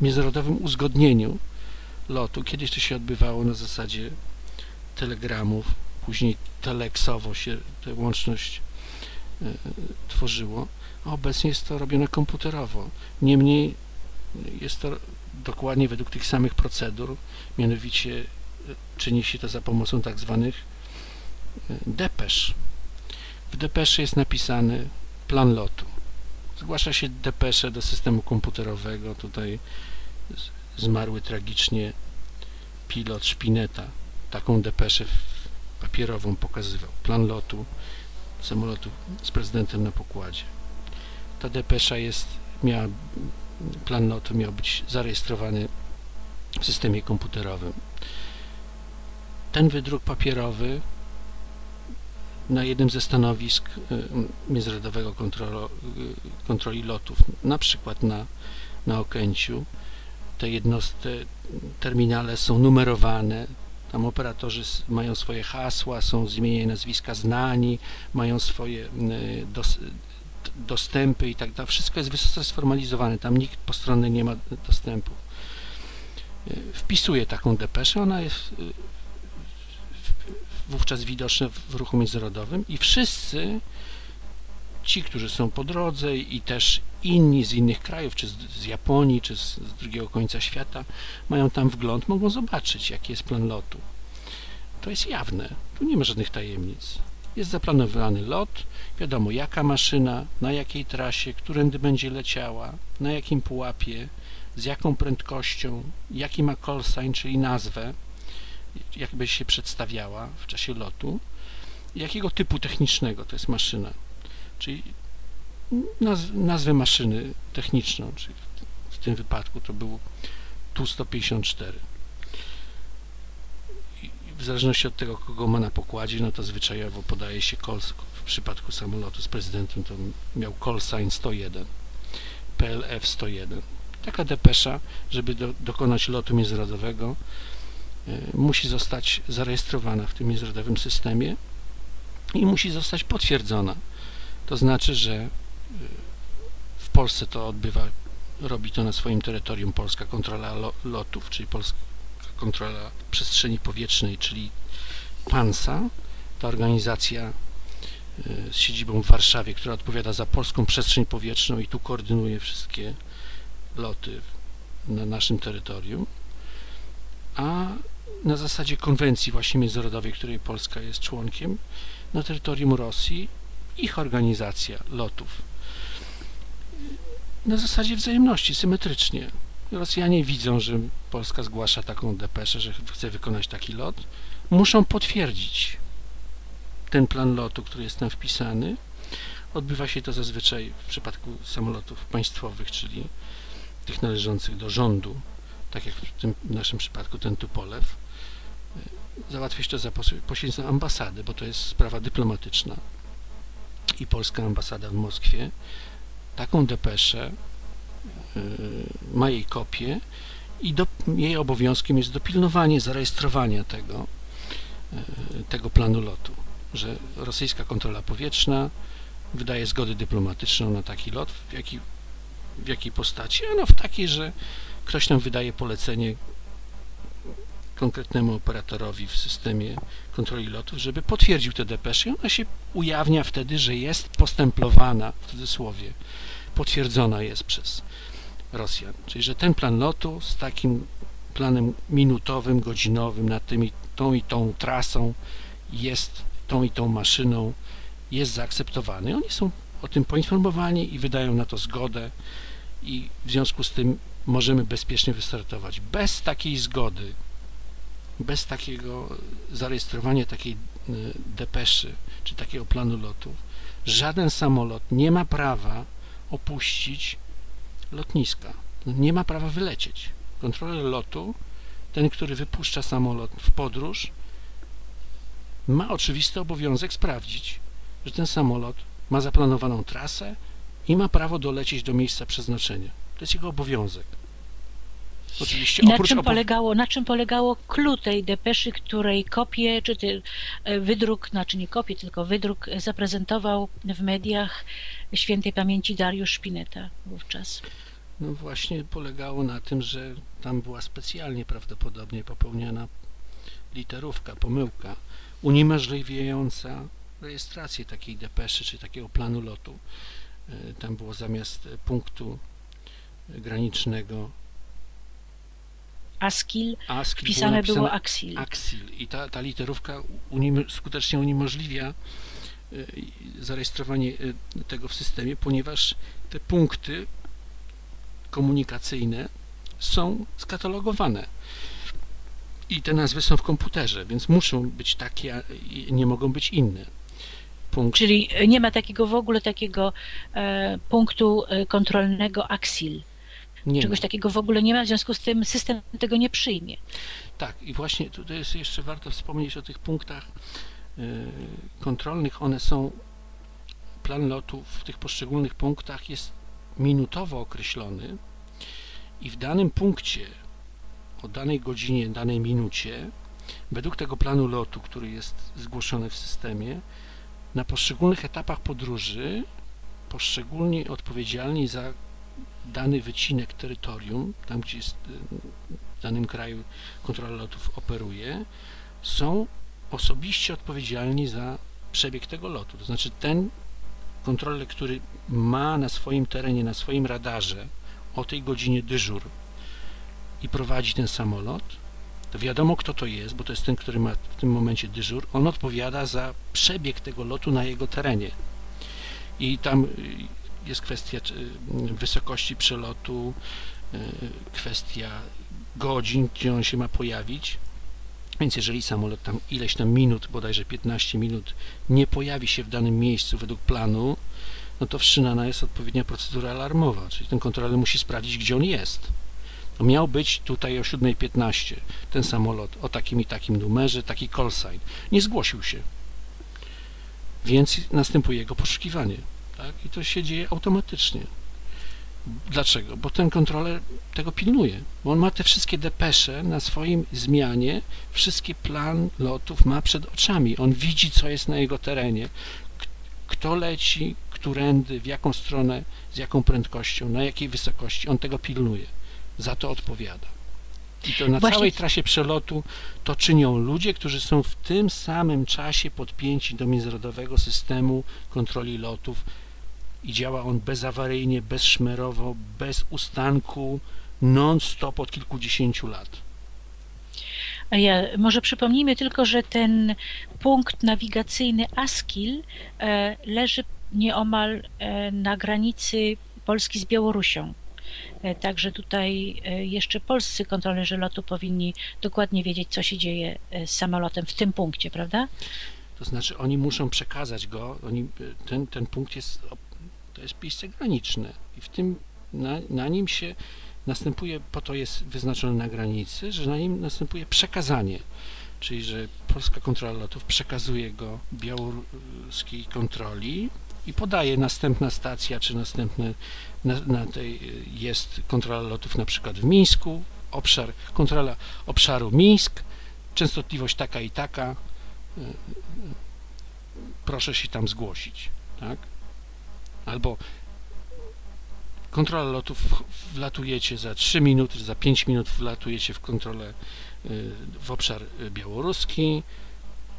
międzynarodowym uzgodnieniu lotu. Kiedyś to się odbywało na zasadzie telegramów, później teleksowo się tę łączność y, tworzyło, a obecnie jest to robione komputerowo. Niemniej jest to dokładnie według tych samych procedur, mianowicie czyni się to za pomocą tak zwanych depesz. W depesze jest napisany plan lotu. Zgłasza się depesze do systemu komputerowego. Tutaj zmarły tragicznie pilot Szpineta. Taką depeszę papierową pokazywał. Plan lotu samolotu z prezydentem na pokładzie. Ta depesza jest, miała, plan lotu miał być zarejestrowany w systemie komputerowym. Ten wydruk papierowy na jednym ze stanowisk y, międzynarodowego kontrolo, y, kontroli lotów, na przykład na, na Okęciu, te jednostki, terminale są numerowane, tam operatorzy mają swoje hasła, są z imienia i nazwiska znani, mają swoje dos, dostępy i tak dalej. Wszystko jest wysoce sformalizowane, tam nikt postronny nie ma dostępu. Wpisuje taką depeszę, ona jest wówczas widoczne w ruchu międzynarodowym i wszyscy ci, którzy są po drodze i też inni z innych krajów, czy z, Japonii, czy z, drugiego końca świata, mają tam wgląd, mogą zobaczyć, jaki jest plan lotu. To jest jawne, tu nie ma żadnych tajemnic. Jest zaplanowany lot, wiadomo jaka maszyna, na jakiej trasie, którędy będzie leciała, na jakim pułapie, z jaką prędkością, jaki ma call sign, czyli nazwę, jakby się przedstawiała w czasie lotu, jakiego typu technicznego to jest maszyna, czyli naz nazwę maszyny techniczną, czyli w tym wypadku to był Tu-154. W zależności od tego, kogo ma na pokładzie, no to zwyczajowo podaje się call, w przypadku samolotu z prezydentem to miał call sign 101, PLF 101. Taka depesza, żeby do, dokonać lotu międzynarodowego, E, musi zostać zarejestrowana w tym międzynarodowym systemie i musi zostać potwierdzona. To znaczy, że e, w Polsce to odbywa, robi to na swoim terytorium Polska Kontrola Lotów, czyli Polska Kontrola Przestrzeni Powietrznej, czyli PANSA, ta organizacja e, z siedzibą w Warszawie, która odpowiada za polską przestrzeń powietrzną i tu koordynuje wszystkie loty na naszym terytorium, a na zasadzie konwencji właśnie międzynarodowej, której Polska jest członkiem, na terytorium Rosji ich organizacja lotów. Na zasadzie wzajemności, symetrycznie. Rosjanie widzą, że Polska zgłasza taką depeszę, że chce wykonać taki lot. Muszą potwierdzić ten plan lotu, który jest tam wpisany. Odbywa się to zazwyczaj w przypadku samolotów państwowych, czyli tych należących do rządu, tak jak w tym naszym przypadku ten Tupolew załatwić to za pośrednictwem ambasady, bo to jest sprawa dyplomatyczna i polska ambasada w Moskwie taką depeszę yy, ma jej kopię i do, jej obowiązkiem jest dopilnowanie, zarejestrowanie tego, yy, tego planu lotu, że rosyjska kontrola powietrzna wydaje zgodę dyplomatyczną na taki lot, w jakiej, w jakiej postaci? Ano w takiej, że ktoś nam wydaje polecenie konkretnemu operatorowi w systemie kontroli lotów, żeby potwierdził te depesze i ona się ujawnia wtedy, że jest postemplowana, w cudzysłowie, potwierdzona jest przez Rosjan. Czyli, że ten plan lotu z takim planem minutowym, godzinowym nad tą i tą trasą jest tą i tą maszyną jest zaakceptowany. Oni są o tym poinformowani i wydają na to zgodę i w związku z tym możemy bezpiecznie wystartować. Bez takiej zgody bez takiego zarejestrowania takiej y, depeszy czy takiego planu lotu, żaden samolot nie ma prawa opuścić lotniska. Nie ma prawa wylecieć. Kontroler lotu, ten, który wypuszcza samolot w podróż, ma oczywisty obowiązek sprawdzić, że ten samolot ma zaplanowaną trasę i ma prawo dolecieć do miejsca przeznaczenia. To jest jego obowiązek. Oczywiście na oprócz czym, polegało, na czym polegało clue tej depeszy, której kopię, czy ty, e, wydruk, znaczy nie kopię, tylko wydruk zaprezentował w mediach świętej pamięci Dariusz Szpineta wówczas. No właśnie polegało na tym, że tam była specjalnie prawdopodobnie popełniona literówka, pomyłka uniemożliwiająca rejestrację takiej depeszy czy takiego planu lotu. E, Tam było zamiast punktu granicznego Askil ASCII wpisane było napisane Axil. Axil i ta, ta literówka unim, skutecznie uniemożliwia y, zarejestrowanie y, tego w systemie, ponieważ te punkty komunikacyjne są skatalogowane i te nazwy są w komputerze, więc muszą być takie, nie mogą być inne. Punkt Czyli e, nie ma takiego w ogóle takiego e, punktu e, kontrolnego Axil. Nie Czegoś ma. takiego w ogóle nie ma, w związku z tym system tego nie przyjmie. Tak, i właśnie tutaj jest jeszcze warto wspomnieć o tych punktach y, kontrolnych. One są, plan lotu w tych poszczególnych punktach jest minutowo określony i w danym punkcie, o danej godzinie, danej minucie, według tego planu lotu, który jest zgłoszony w systemie, na poszczególnych etapach podróży poszczególni odpowiedzialni za dany wycinek terytorium, tam gdzie jest y, w danym kraju kontrola lotów operuje, są osobiście odpowiedzialni za przebieg tego lotu. To znaczy ten kontroler, który ma na swoim terenie, na swoim radarze o tej godzinie dyżur i prowadzi ten samolot, to wiadomo kto to jest, bo to jest ten, który ma w tym momencie dyżur, on odpowiada za przebieg tego lotu na jego terenie. I tam y, jest kwestia czy, wysokości przelotu, y, kwestia godzin, gdzie on się ma pojawić. Więc jeżeli samolot tam ileś tam minut, bodajże 15 minut, nie pojawi się w danym miejscu według planu, no to wszczynana jest odpowiednia procedura alarmowa, czyli ten kontroler musi sprawdzić, gdzie on jest. Miał być tutaj o 7.15 ten samolot o takim i takim numerze, taki call sign. Nie zgłosił się. Więc następuje jego poszukiwanie. Tak? I to się dzieje automatycznie. Dlaczego? Bo ten kontroler tego pilnuje. Bo on ma te wszystkie depesze na swoim zmianie, wszystkie plan lotów ma przed oczami. On widzi, co jest na jego terenie, kto leci, którędy, w jaką stronę, z jaką prędkością, na jakiej wysokości. On tego pilnuje. Za to odpowiada. I to na Właśnie- całej trasie przelotu to czynią ludzie, którzy są w tym samym czasie podpięci do międzynarodowego systemu kontroli lotów i działa on bezawaryjnie, bezszmerowo, bez ustanku, non-stop od kilkudziesięciu lat. A ja, może przypomnijmy tylko, że ten punkt nawigacyjny Askil e, leży nieomal e, na granicy Polski z Białorusią. E, Także tutaj e, jeszcze polscy kontrolerzy lotu powinni dokładnie wiedzieć, co się dzieje e, z samolotem w tym punkcie, prawda? To znaczy oni muszą przekazać go, oni, ten, ten punkt jest, to jest miejsce graniczne i w tym, na, na nim się następuje, po to jest wyznaczone na granicy, że na nim następuje przekazanie, czyli że polska kontrola lotów przekazuje go białoruskiej kontroli i podaje następna stacja, czy następne na, na tej jest kontrola lotów na przykład w Mińsku, obszar, kontrola obszaru Mińsk, częstotliwość taka i taka, proszę się tam zgłosić, tak? Albo kontrola lotów, wlatujecie za 3 minuty, za 5 minut wlatujecie w kontrolę y, w obszar y, białoruski,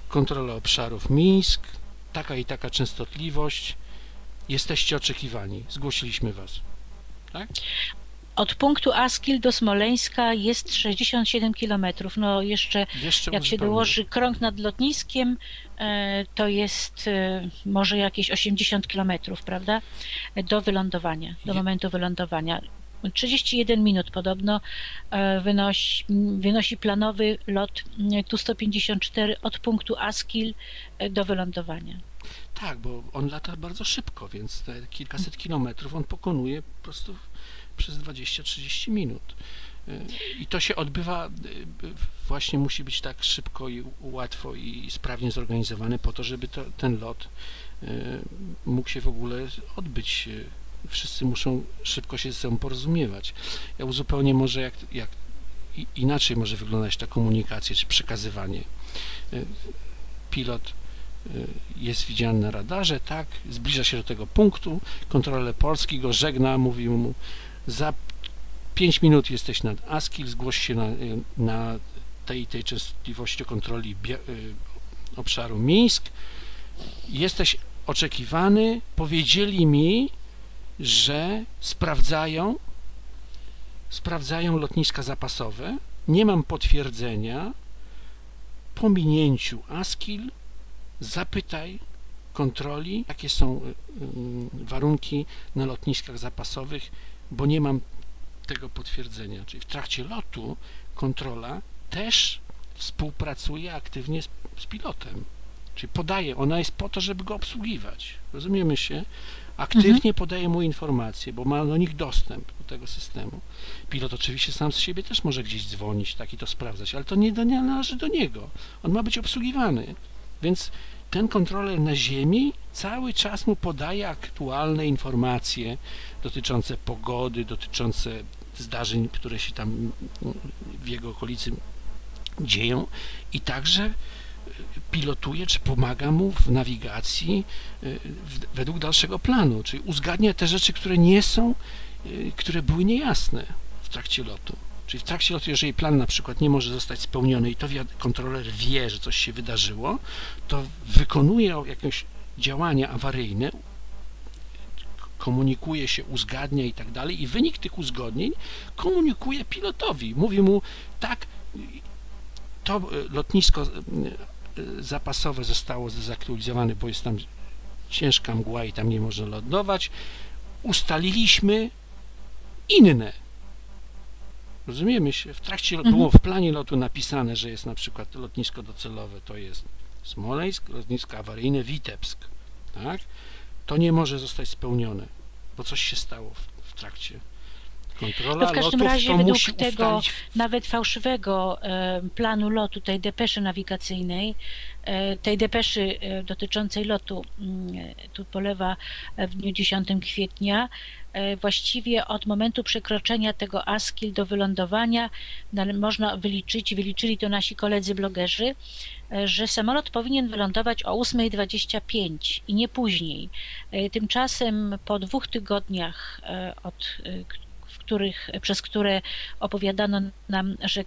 kontrola obszarów Mińsk, taka i taka częstotliwość, jesteście oczekiwani, zgłosiliśmy Was. Od punktu Askil do Smoleńska jest 67 km. No jeszcze Jeszcze jak się dołoży krąg nad lotniskiem, e, to jest e, może jakieś 80 km, prawda? Do wylądowania, do momentu wylądowania. 31 minut podobno e, wynosi, wynosi planowy lot mm, Tu-154 od punktu Askil do wylądowania. Tak, bo on lata bardzo szybko, więc te kilkaset kilometrów on pokonuje po prostu przez 20-30 minut. Y, I to się odbywa, y, właśnie musi być tak szybko i łatwo i sprawnie zorganizowany po to, żeby to, ten lot y, mógł się w ogóle odbyć. Wszyscy muszą szybko się ze sobą porozumiewać. Ja uzupełnię może jak, jak inaczej może wyglądać ta komunikacja czy przekazywanie. Pilot jest widziany na radarze, tak, zbliża się do tego punktu, kontroler polski go żegna, mówi mu za 5 minut jesteś nad ASCII, zgłoś się na, na tej tej częstotliwości kontroli y, obszaru Mińsk. Jesteś oczekiwany. Powiedzieli mi, że sprawdzają sprawdzają lotniska zapasowe. Nie mam potwierdzenia. Po minięciu ASKIL zapytaj kontroli, jakie są y, y, warunki na lotniskach zapasowych, bo nie mam tego potwierdzenia. Czyli w trakcie lotu kontrola też współpracuje aktywnie z, z pilotem. Czyli podaje, ona jest po to, żeby go obsługiwać. Rozumiemy się? Aktywnie mhm. podaje mu informacje, bo ma do nich dostęp do tego systemu. Pilot oczywiście sam z siebie też może gdzieś dzwonić, tak i to sprawdzać, ale to nie, do, nie należy do niego. On ma być obsługiwany. Więc ten kontroler na ziemi cały czas mu podaje aktualne informacje dotyczące pogody, dotyczące zdarzeń, które się tam w jego okolicy dzieją i także pilotuje, czy pomaga mu w nawigacji y, według dalszego planu, czyli uzgadnia te rzeczy, które nie są, y, które były niejasne w trakcie lotu. Czyli w trakcie lotu, jeżeli plan na przykład nie może zostać spełniony i to kontroler wie, że coś się wydarzyło, to wykonuje jakieś działania awaryjne, komunikuje się, uzgadnia i tak dalej i wynik tych uzgodnień komunikuje pilotowi. Mówi mu, tak, to e, lotnisko e, zapasowe zostało zdezaktualizowane, bo jest tam ciężka mgła i tam nie można lądować. Ustaliliśmy inne. Rozumiemy się? W trakcie mhm. było w planie lotu napisane, że jest na przykład lotnisko docelowe, to jest Smoleńsk, lotnisko awaryjne Witebsk. Tak? To nie może zostać spełnione, bo coś się stało w, w trakcie. Kontrola no w każdym razie według tego nawet fałszywego e, planu lotu, tej depeszy nawigacyjnej, tej depeszy e, dotyczącej lotu, mm, tu polewa w dniu 10 kwietnia, właściwie od momentu przekroczenia tego ASKIL do wylądowania można wyliczyć, wyliczyli to nasi koledzy blogerzy, że samolot powinien wylądować o 8.25 i nie później. Tymczasem po dwóch tygodniach od których, przez które opowiadano nam, że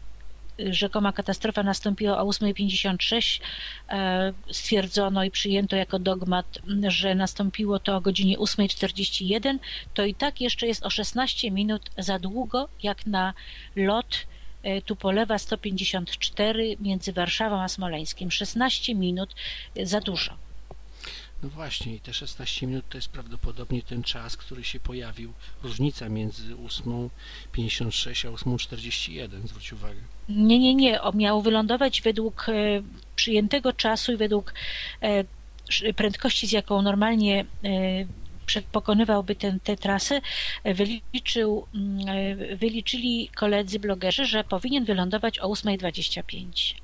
rzekoma katastrofa nastąpiła o 8.56. E, stwierdzono i przyjęto jako dogmat, że nastąpiło to o godzinie 8.41. To i tak jeszcze jest o 16 minut za długo, jak na lot e, Tupolewa 154 między Warszawą a Smoleńskim. 16 minut za dużo. No właśnie, i te 16 minut to jest prawdopodobnie ten czas, który się pojawił, różnica między 8.56 a 8.41, zwróć uwagę. Nie, nie, nie, on miał wylądować według e, przyjętego czasu i według e, prędkości, z jaką normalnie e, pokonywałby ten, tę trasę, wyliczył, mm, wyliczyli koledzy blogerzy, że powinien wylądować o 8.25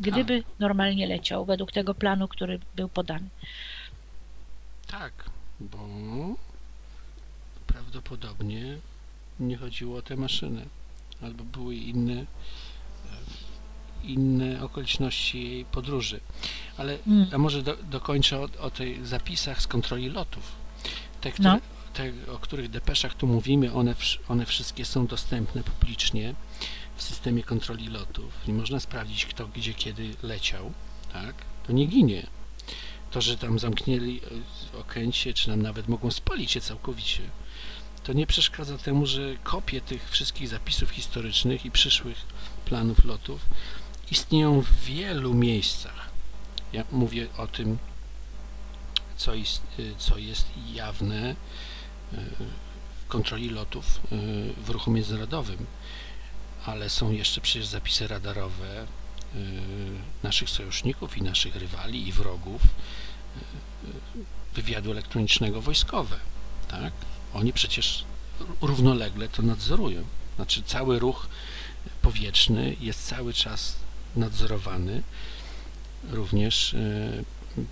gdyby A. normalnie leciał według tego planu, który był podany. Tak, bo prawdopodobnie nie chodziło o tę maszynę, albo były inne inne okoliczności jej podróży. Ale mm. a może do, dokończę o, o tych zapisach z kontroli lotów. Te, które, no. te, o których depeszach tu mówimy, one, one wszystkie są dostępne publicznie w systemie kontroli lotów i można sprawdzić kto gdzie kiedy leciał, tak, to nie ginie. To, że tam zamknięli e, okręcie, czy nam nawet mogą spalić się całkowicie, to nie przeszkadza temu, że kopie tych wszystkich zapisów historycznych i przyszłych planów lotów istnieją w wielu miejscach. Ja mówię o tym, co jest, e, co jest jawne e, kontroli lotów w ruchu międzynarodowym, ale są jeszcze przecież zapisy radarowe naszych sojuszników i naszych rywali i wrogów wywiadu elektronicznego wojskowe, tak? Oni przecież równolegle to nadzorują. Znaczy cały ruch powietrzny jest cały czas nadzorowany również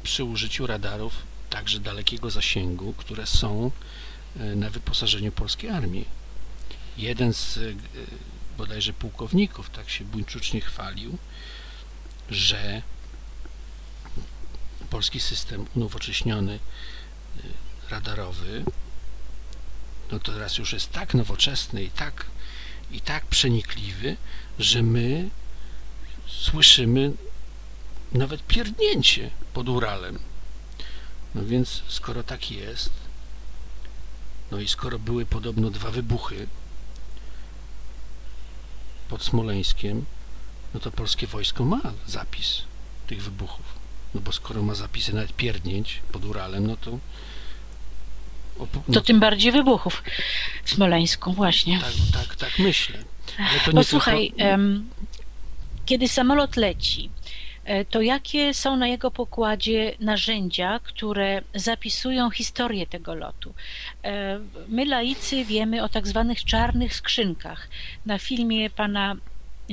przy użyciu radarów także dalekiego zasięgu, które są na wyposażeniu polskiej armii. Jeden z bodajże pułkowników tak się buńczucznie chwalił, że polski system unowocześniony radarowy no to teraz już jest tak nowoczesny i tak, i tak przenikliwy, że my słyszymy nawet pierdnięcie pod Uralem. No więc skoro tak jest, no i skoro były podobno dwa wybuchy pod Smoleńskiem, no to polskie wojsko ma zapis tych wybuchów. No bo skoro ma zapisy nawet pierdnięć pod Uralem, no to no, to tym bardziej wybuchów w Smoleńsku, właśnie. Tak, tak, tak myślę. Posłuchaj, tylko... kiedy samolot leci, to jakie są na jego pokładzie narzędzia, które zapisują historię tego lotu? E, my, laicy, wiemy o tak zwanych czarnych skrzynkach. Na filmie pana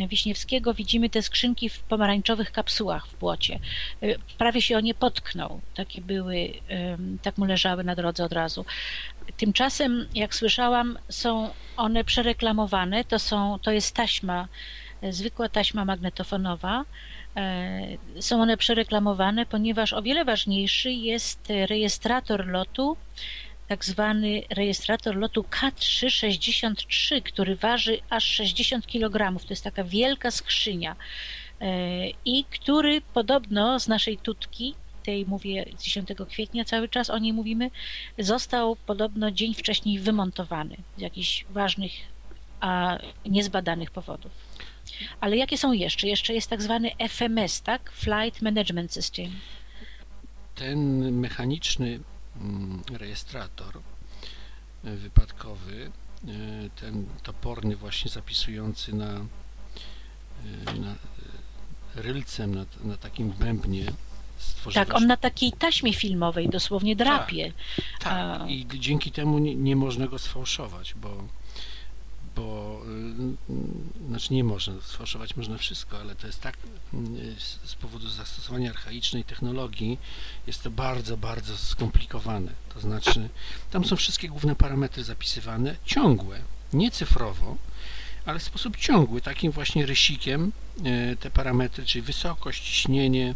Wiśniewskiego widzimy te skrzynki w pomarańczowych kapsułach w błocie. Y, prawie się o nie potknął. Takie były, tak mu leżały na drodze od razu. Tymczasem, jak słyszałam, są one przereklamowane. To, są, to jest taśma, zwykła taśma magnetofonowa. E, są one przereklamowane, ponieważ o wiele ważniejszy jest rejestrator lotu, tak zwany rejestrator lotu K363, który waży aż 60 kg. To jest taka wielka skrzynia e, i który podobno z naszej tutki tej mówię z 10 kwietnia cały czas o niej mówimy, został podobno dzień wcześniej wymontowany z jakichś ważnych, a niezbadanych powodów. Ale jakie są jeszcze? Jeszcze jest tak zwany FMS, tak? Flight Management System. Ten mechaniczny Mm, rejestrator e, wypadkowy, e, ten toporny właśnie zapisujący na, e, na rylcem, na, na takim bębnie tak, on na takiej taśmie filmowej dosłownie drapie. Tak, tak. i dzięki temu nie, nie można go sfałszować, bo bo y, znaczy nie można, sfałszować można wszystko, ale to jest tak y, z powodu zastosowania archaicznej technologii jest to bardzo, bardzo skomplikowane. To znaczy tam są wszystkie główne parametry zapisywane ciągłe, nie cyfrowo, ale w sposób ciągły, takim właśnie rysikiem y, te parametry, czyli wysokość, ciśnienie,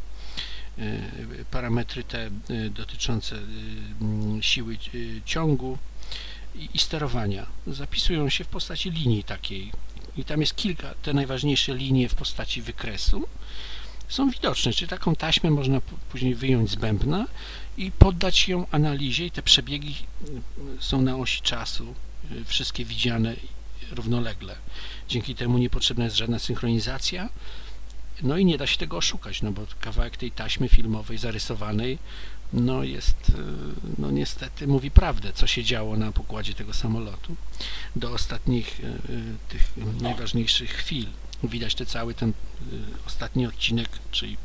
parametry te dotyczące siły ciągu, i, sterowania. Zapisują się w postaci linii takiej. I tam jest kilka, te najważniejsze linie w postaci wykresu są widoczne, czyli taką taśmę można później wyjąć z bębna i poddać ją analizie i te przebiegi y, są na osi czasu, y, wszystkie widziane równolegle. Dzięki temu niepotrzebna jest żadna synchronizacja, no i nie da się tego oszukać, no bo kawałek tej taśmy filmowej zarysowanej no jest, e, no niestety mówi prawdę, co się działo na pokładzie tego samolotu do ostatnich, e, e, tych najważniejszych chwil. Widać te cały ten ostatni odcinek, czyli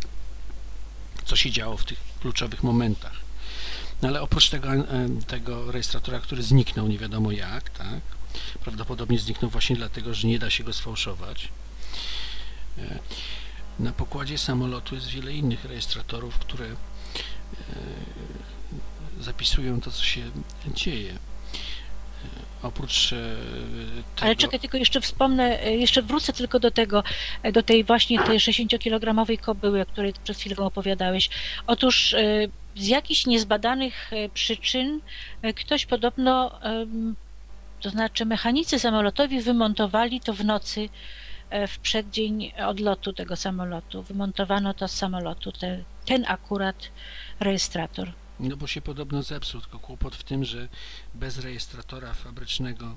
co się działo w tych kluczowych momentach. No ale oprócz tego, tego rejestratora, który zniknął nie wiadomo jak, tak, prawdopodobnie zniknął właśnie dlatego, że nie da się go sfałszować. Na pokładzie samolotu jest wiele innych rejestratorów, które E, zapisują to, co się dzieje. E, oprócz e, tego... Ale czekaj, tylko jeszcze wspomnę, jeszcze wrócę tylko do tego, do tej właśnie tej 60-kilogramowej kobyły, o której przed chwilą opowiadałeś. Otóż z jakichś niezbadanych przyczyn ktoś podobno, to znaczy mechanicy samolotowi wymontowali to w nocy w przeddzień odlotu tego samolotu. Wymontowano to z samolotu, te, ten akurat rejestrator. No bo się podobno zepsuł, tylko kłopot w tym, że bez rejestratora fabrycznego,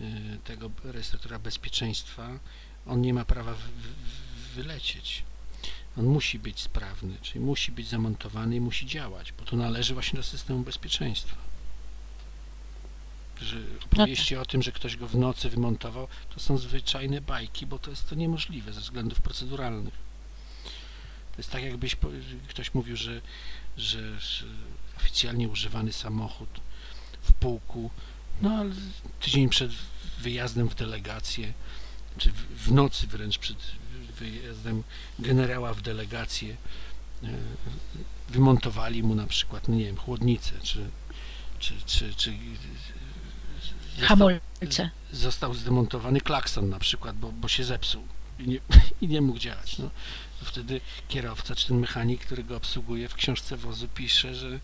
y, tego rejestratora bezpieczeństwa, on nie ma prawa wylecieć. On musi być sprawny, czyli musi być zamontowany i musi działać, bo to należy właśnie do systemu bezpieczeństwa. Że opowieści o tym, że ktoś go w nocy wymontował, to są zwyczajne bajki, bo to jest to niemożliwe ze względów proceduralnych. To jest tak, jakbyś ktoś mówił, że, że, że oficjalnie używany samochód w pułku, no ale tydzień przed wyjazdem w delegację, czy w, w nocy wręcz przed wyjazdem generała w delegację, e, wymontowali mu na przykład, no nie wiem, chłodnicę, czy, czy, czy, czy Hamulce. został zdemontowany klakson na przykład, bo, bo się zepsuł i nie, <laughs> i nie mógł działać. No. Wtedy kierowca czy ten mechanik, który go obsługuje w książce wozu pisze, że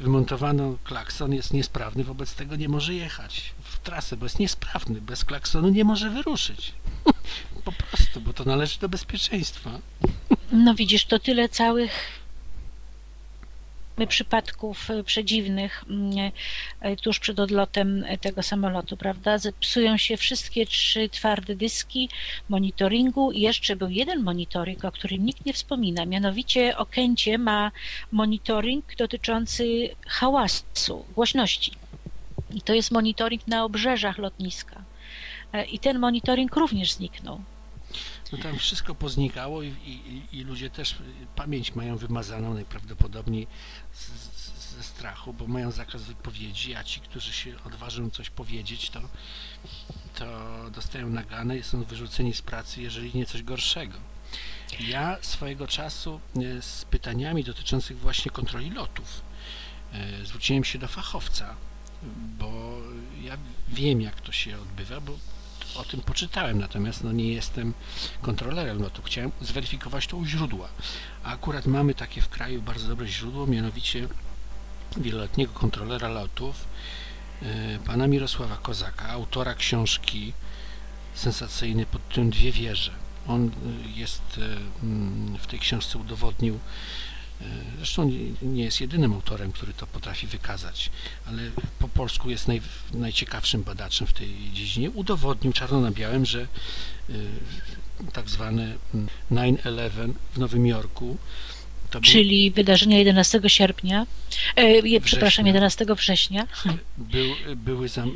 wymontowano klakson, jest niesprawny, wobec tego nie może jechać w trasę, bo jest niesprawny, bez klaksonu nie może wyruszyć. <laughs> Po prostu, bo to należy do bezpieczeństwa. No widzisz, to tyle całych przypadków e, przedziwnych mm, e, tuż przed odlotem tego samolotu, prawda? Psują się wszystkie trzy twarde dyski monitoringu i jeszcze był jeden monitoring, o którym nikt nie wspomina, mianowicie Okęcie ma monitoring dotyczący hałasu, głośności. I to jest monitoring na obrzeżach lotniska. I ten monitoring również zniknął. No tam wszystko poznikało i, i, i ludzie też pamięć mają wymazaną najprawdopodobniej z, z, ze strachu, bo mają zakaz wypowiedzi, a ci, którzy się odważą coś powiedzieć, to, to dostają nagane i są wyrzuceni z pracy, jeżeli nie coś gorszego. Ja swojego czasu e, z pytaniami dotyczących właśnie kontroli lotów e, zwróciłem się do fachowca, bo ja wiem, jak to się odbywa, bo o tym poczytałem, natomiast no, nie jestem kontrolerem lotu. Chciałem zweryfikować to u źródła. A akurat mamy takie w kraju bardzo dobre źródło, mianowicie wieloletniego kontrolera lotów, e, pana Mirosława Kozaka, autora książki sensacyjnej pod Dwie wieże. On e, jest e, w tej książce udowodnił, zresztą nie- jest jedynym autorem, który to potrafi wykazać, ale po polsku jest naj, najciekawszym badaczem w tej dziedzinie, udowodnił czarno na białym, że y, tak zwany mm, 9-11 w Nowym Jorku to był, Czyli wydarzenia 11 sierpnia, e, przepraszam, Września. 11 września. był, były zam,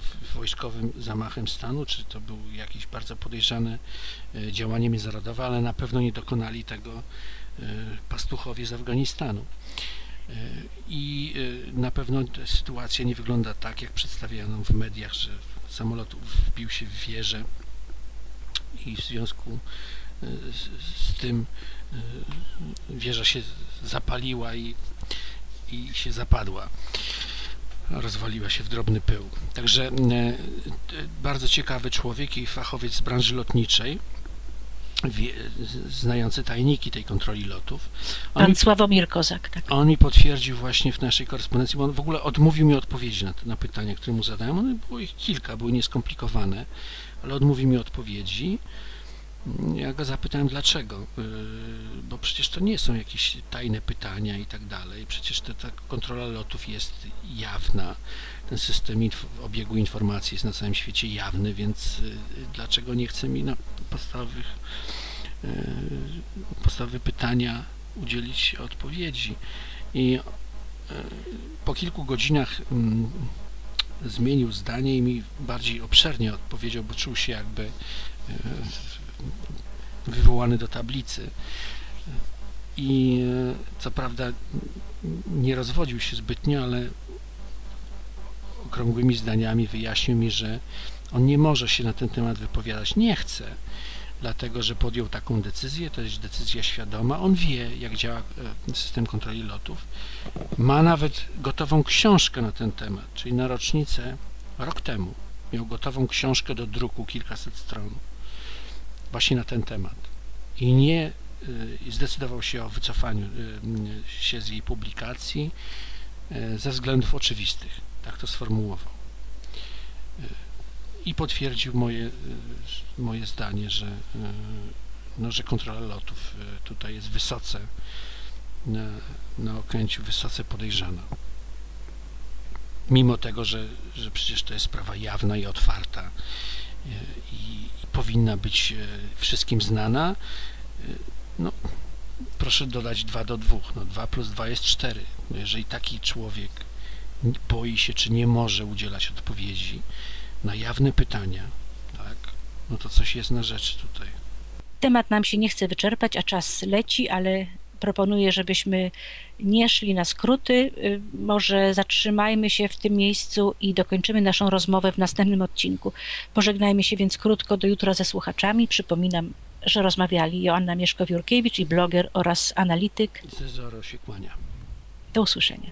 w- wojskowym zamachem stanu, czy to był jakieś bardzo podejrzane działanie międzynarodowe, ale na pewno nie dokonali tego pastuchowie z Afganistanu. Y, I y, na pewno sytuacja nie wygląda tak, jak przedstawiano w mediach, że samolot wbił się w wieżę i w związku y, z, tym y, wieża się zapaliła i, i się zapadła rozwaliła się w drobny pył. Także bardzo ciekawy człowiek i fachowiec z branży lotniczej, wie, znający tajniki tej kontroli lotów. On Pan mi, Sławomir Kozak, tak. on mi potwierdził właśnie w naszej korespondencji, bo on w ogóle odmówił mi odpowiedzi na, na pytania, które mu zadałem. One było ich kilka, były nieskomplikowane, ale odmówił mi odpowiedzi. Ja go zapytałem dlaczego, Yy, bo przecież to nie są jakieś tajne pytania i tak dalej. Przecież ta, ta kontrola lotów jest jawna. Ten system inf obiegu informacji jest na całym świecie jawny, więc yy, dlaczego nie chce mi na podstawowych, yy, podstawowe pytania udzielić odpowiedzi? I yy, po kilku godzinach mm, zmienił zdanie i mi bardziej obszernie odpowiedział, bo czuł się jakby wywołany do tablicy. I co prawda nie rozwodził się zbytnio, ale okrągłymi zdaniami wyjaśnił mi, że on nie może się na ten temat wypowiadać. Nie chce, dlatego że podjął taką decyzję, to jest decyzja świadoma. On wie, jak działa e, system kontroli lotów. Ma nawet gotową książkę na ten temat, czyli na rocznicę rok temu miał gotową książkę do druku, kilkaset stron właśnie na ten temat i nie y, zdecydował się o wycofaniu y, się z jej publikacji ze względów oczywistych, tak to sformułował. I potwierdził moje, y, moje zdanie, że, y, no, że kontrola lotów y, tutaj jest wysoce na, na okręciu wysoce podejrzana. Mimo tego, że, że przecież to jest sprawa jawna i otwarta i, i powinna być e, wszystkim znana. E, No, proszę dodać 2 do 2. No, 2 plus 2 jest 4. No, jeżeli taki człowiek boi się, czy nie może udzielać odpowiedzi na jawne pytania, tak, no to coś jest na rzeczy tutaj. Temat nam się nie chce wyczerpać, a czas leci, ale proponuję, żebyśmy nie szli na skróty. Y, Może zatrzymajmy się w tym miejscu i dokończymy naszą rozmowę w następnym odcinku. Pożegnajmy się więc krótko do jutra ze słuchaczami. Przypominam, że rozmawiali Joanna Mieszko-Wiórkiewicz i bloger oraz analityk. Cezaro się kłania. Do usłyszenia.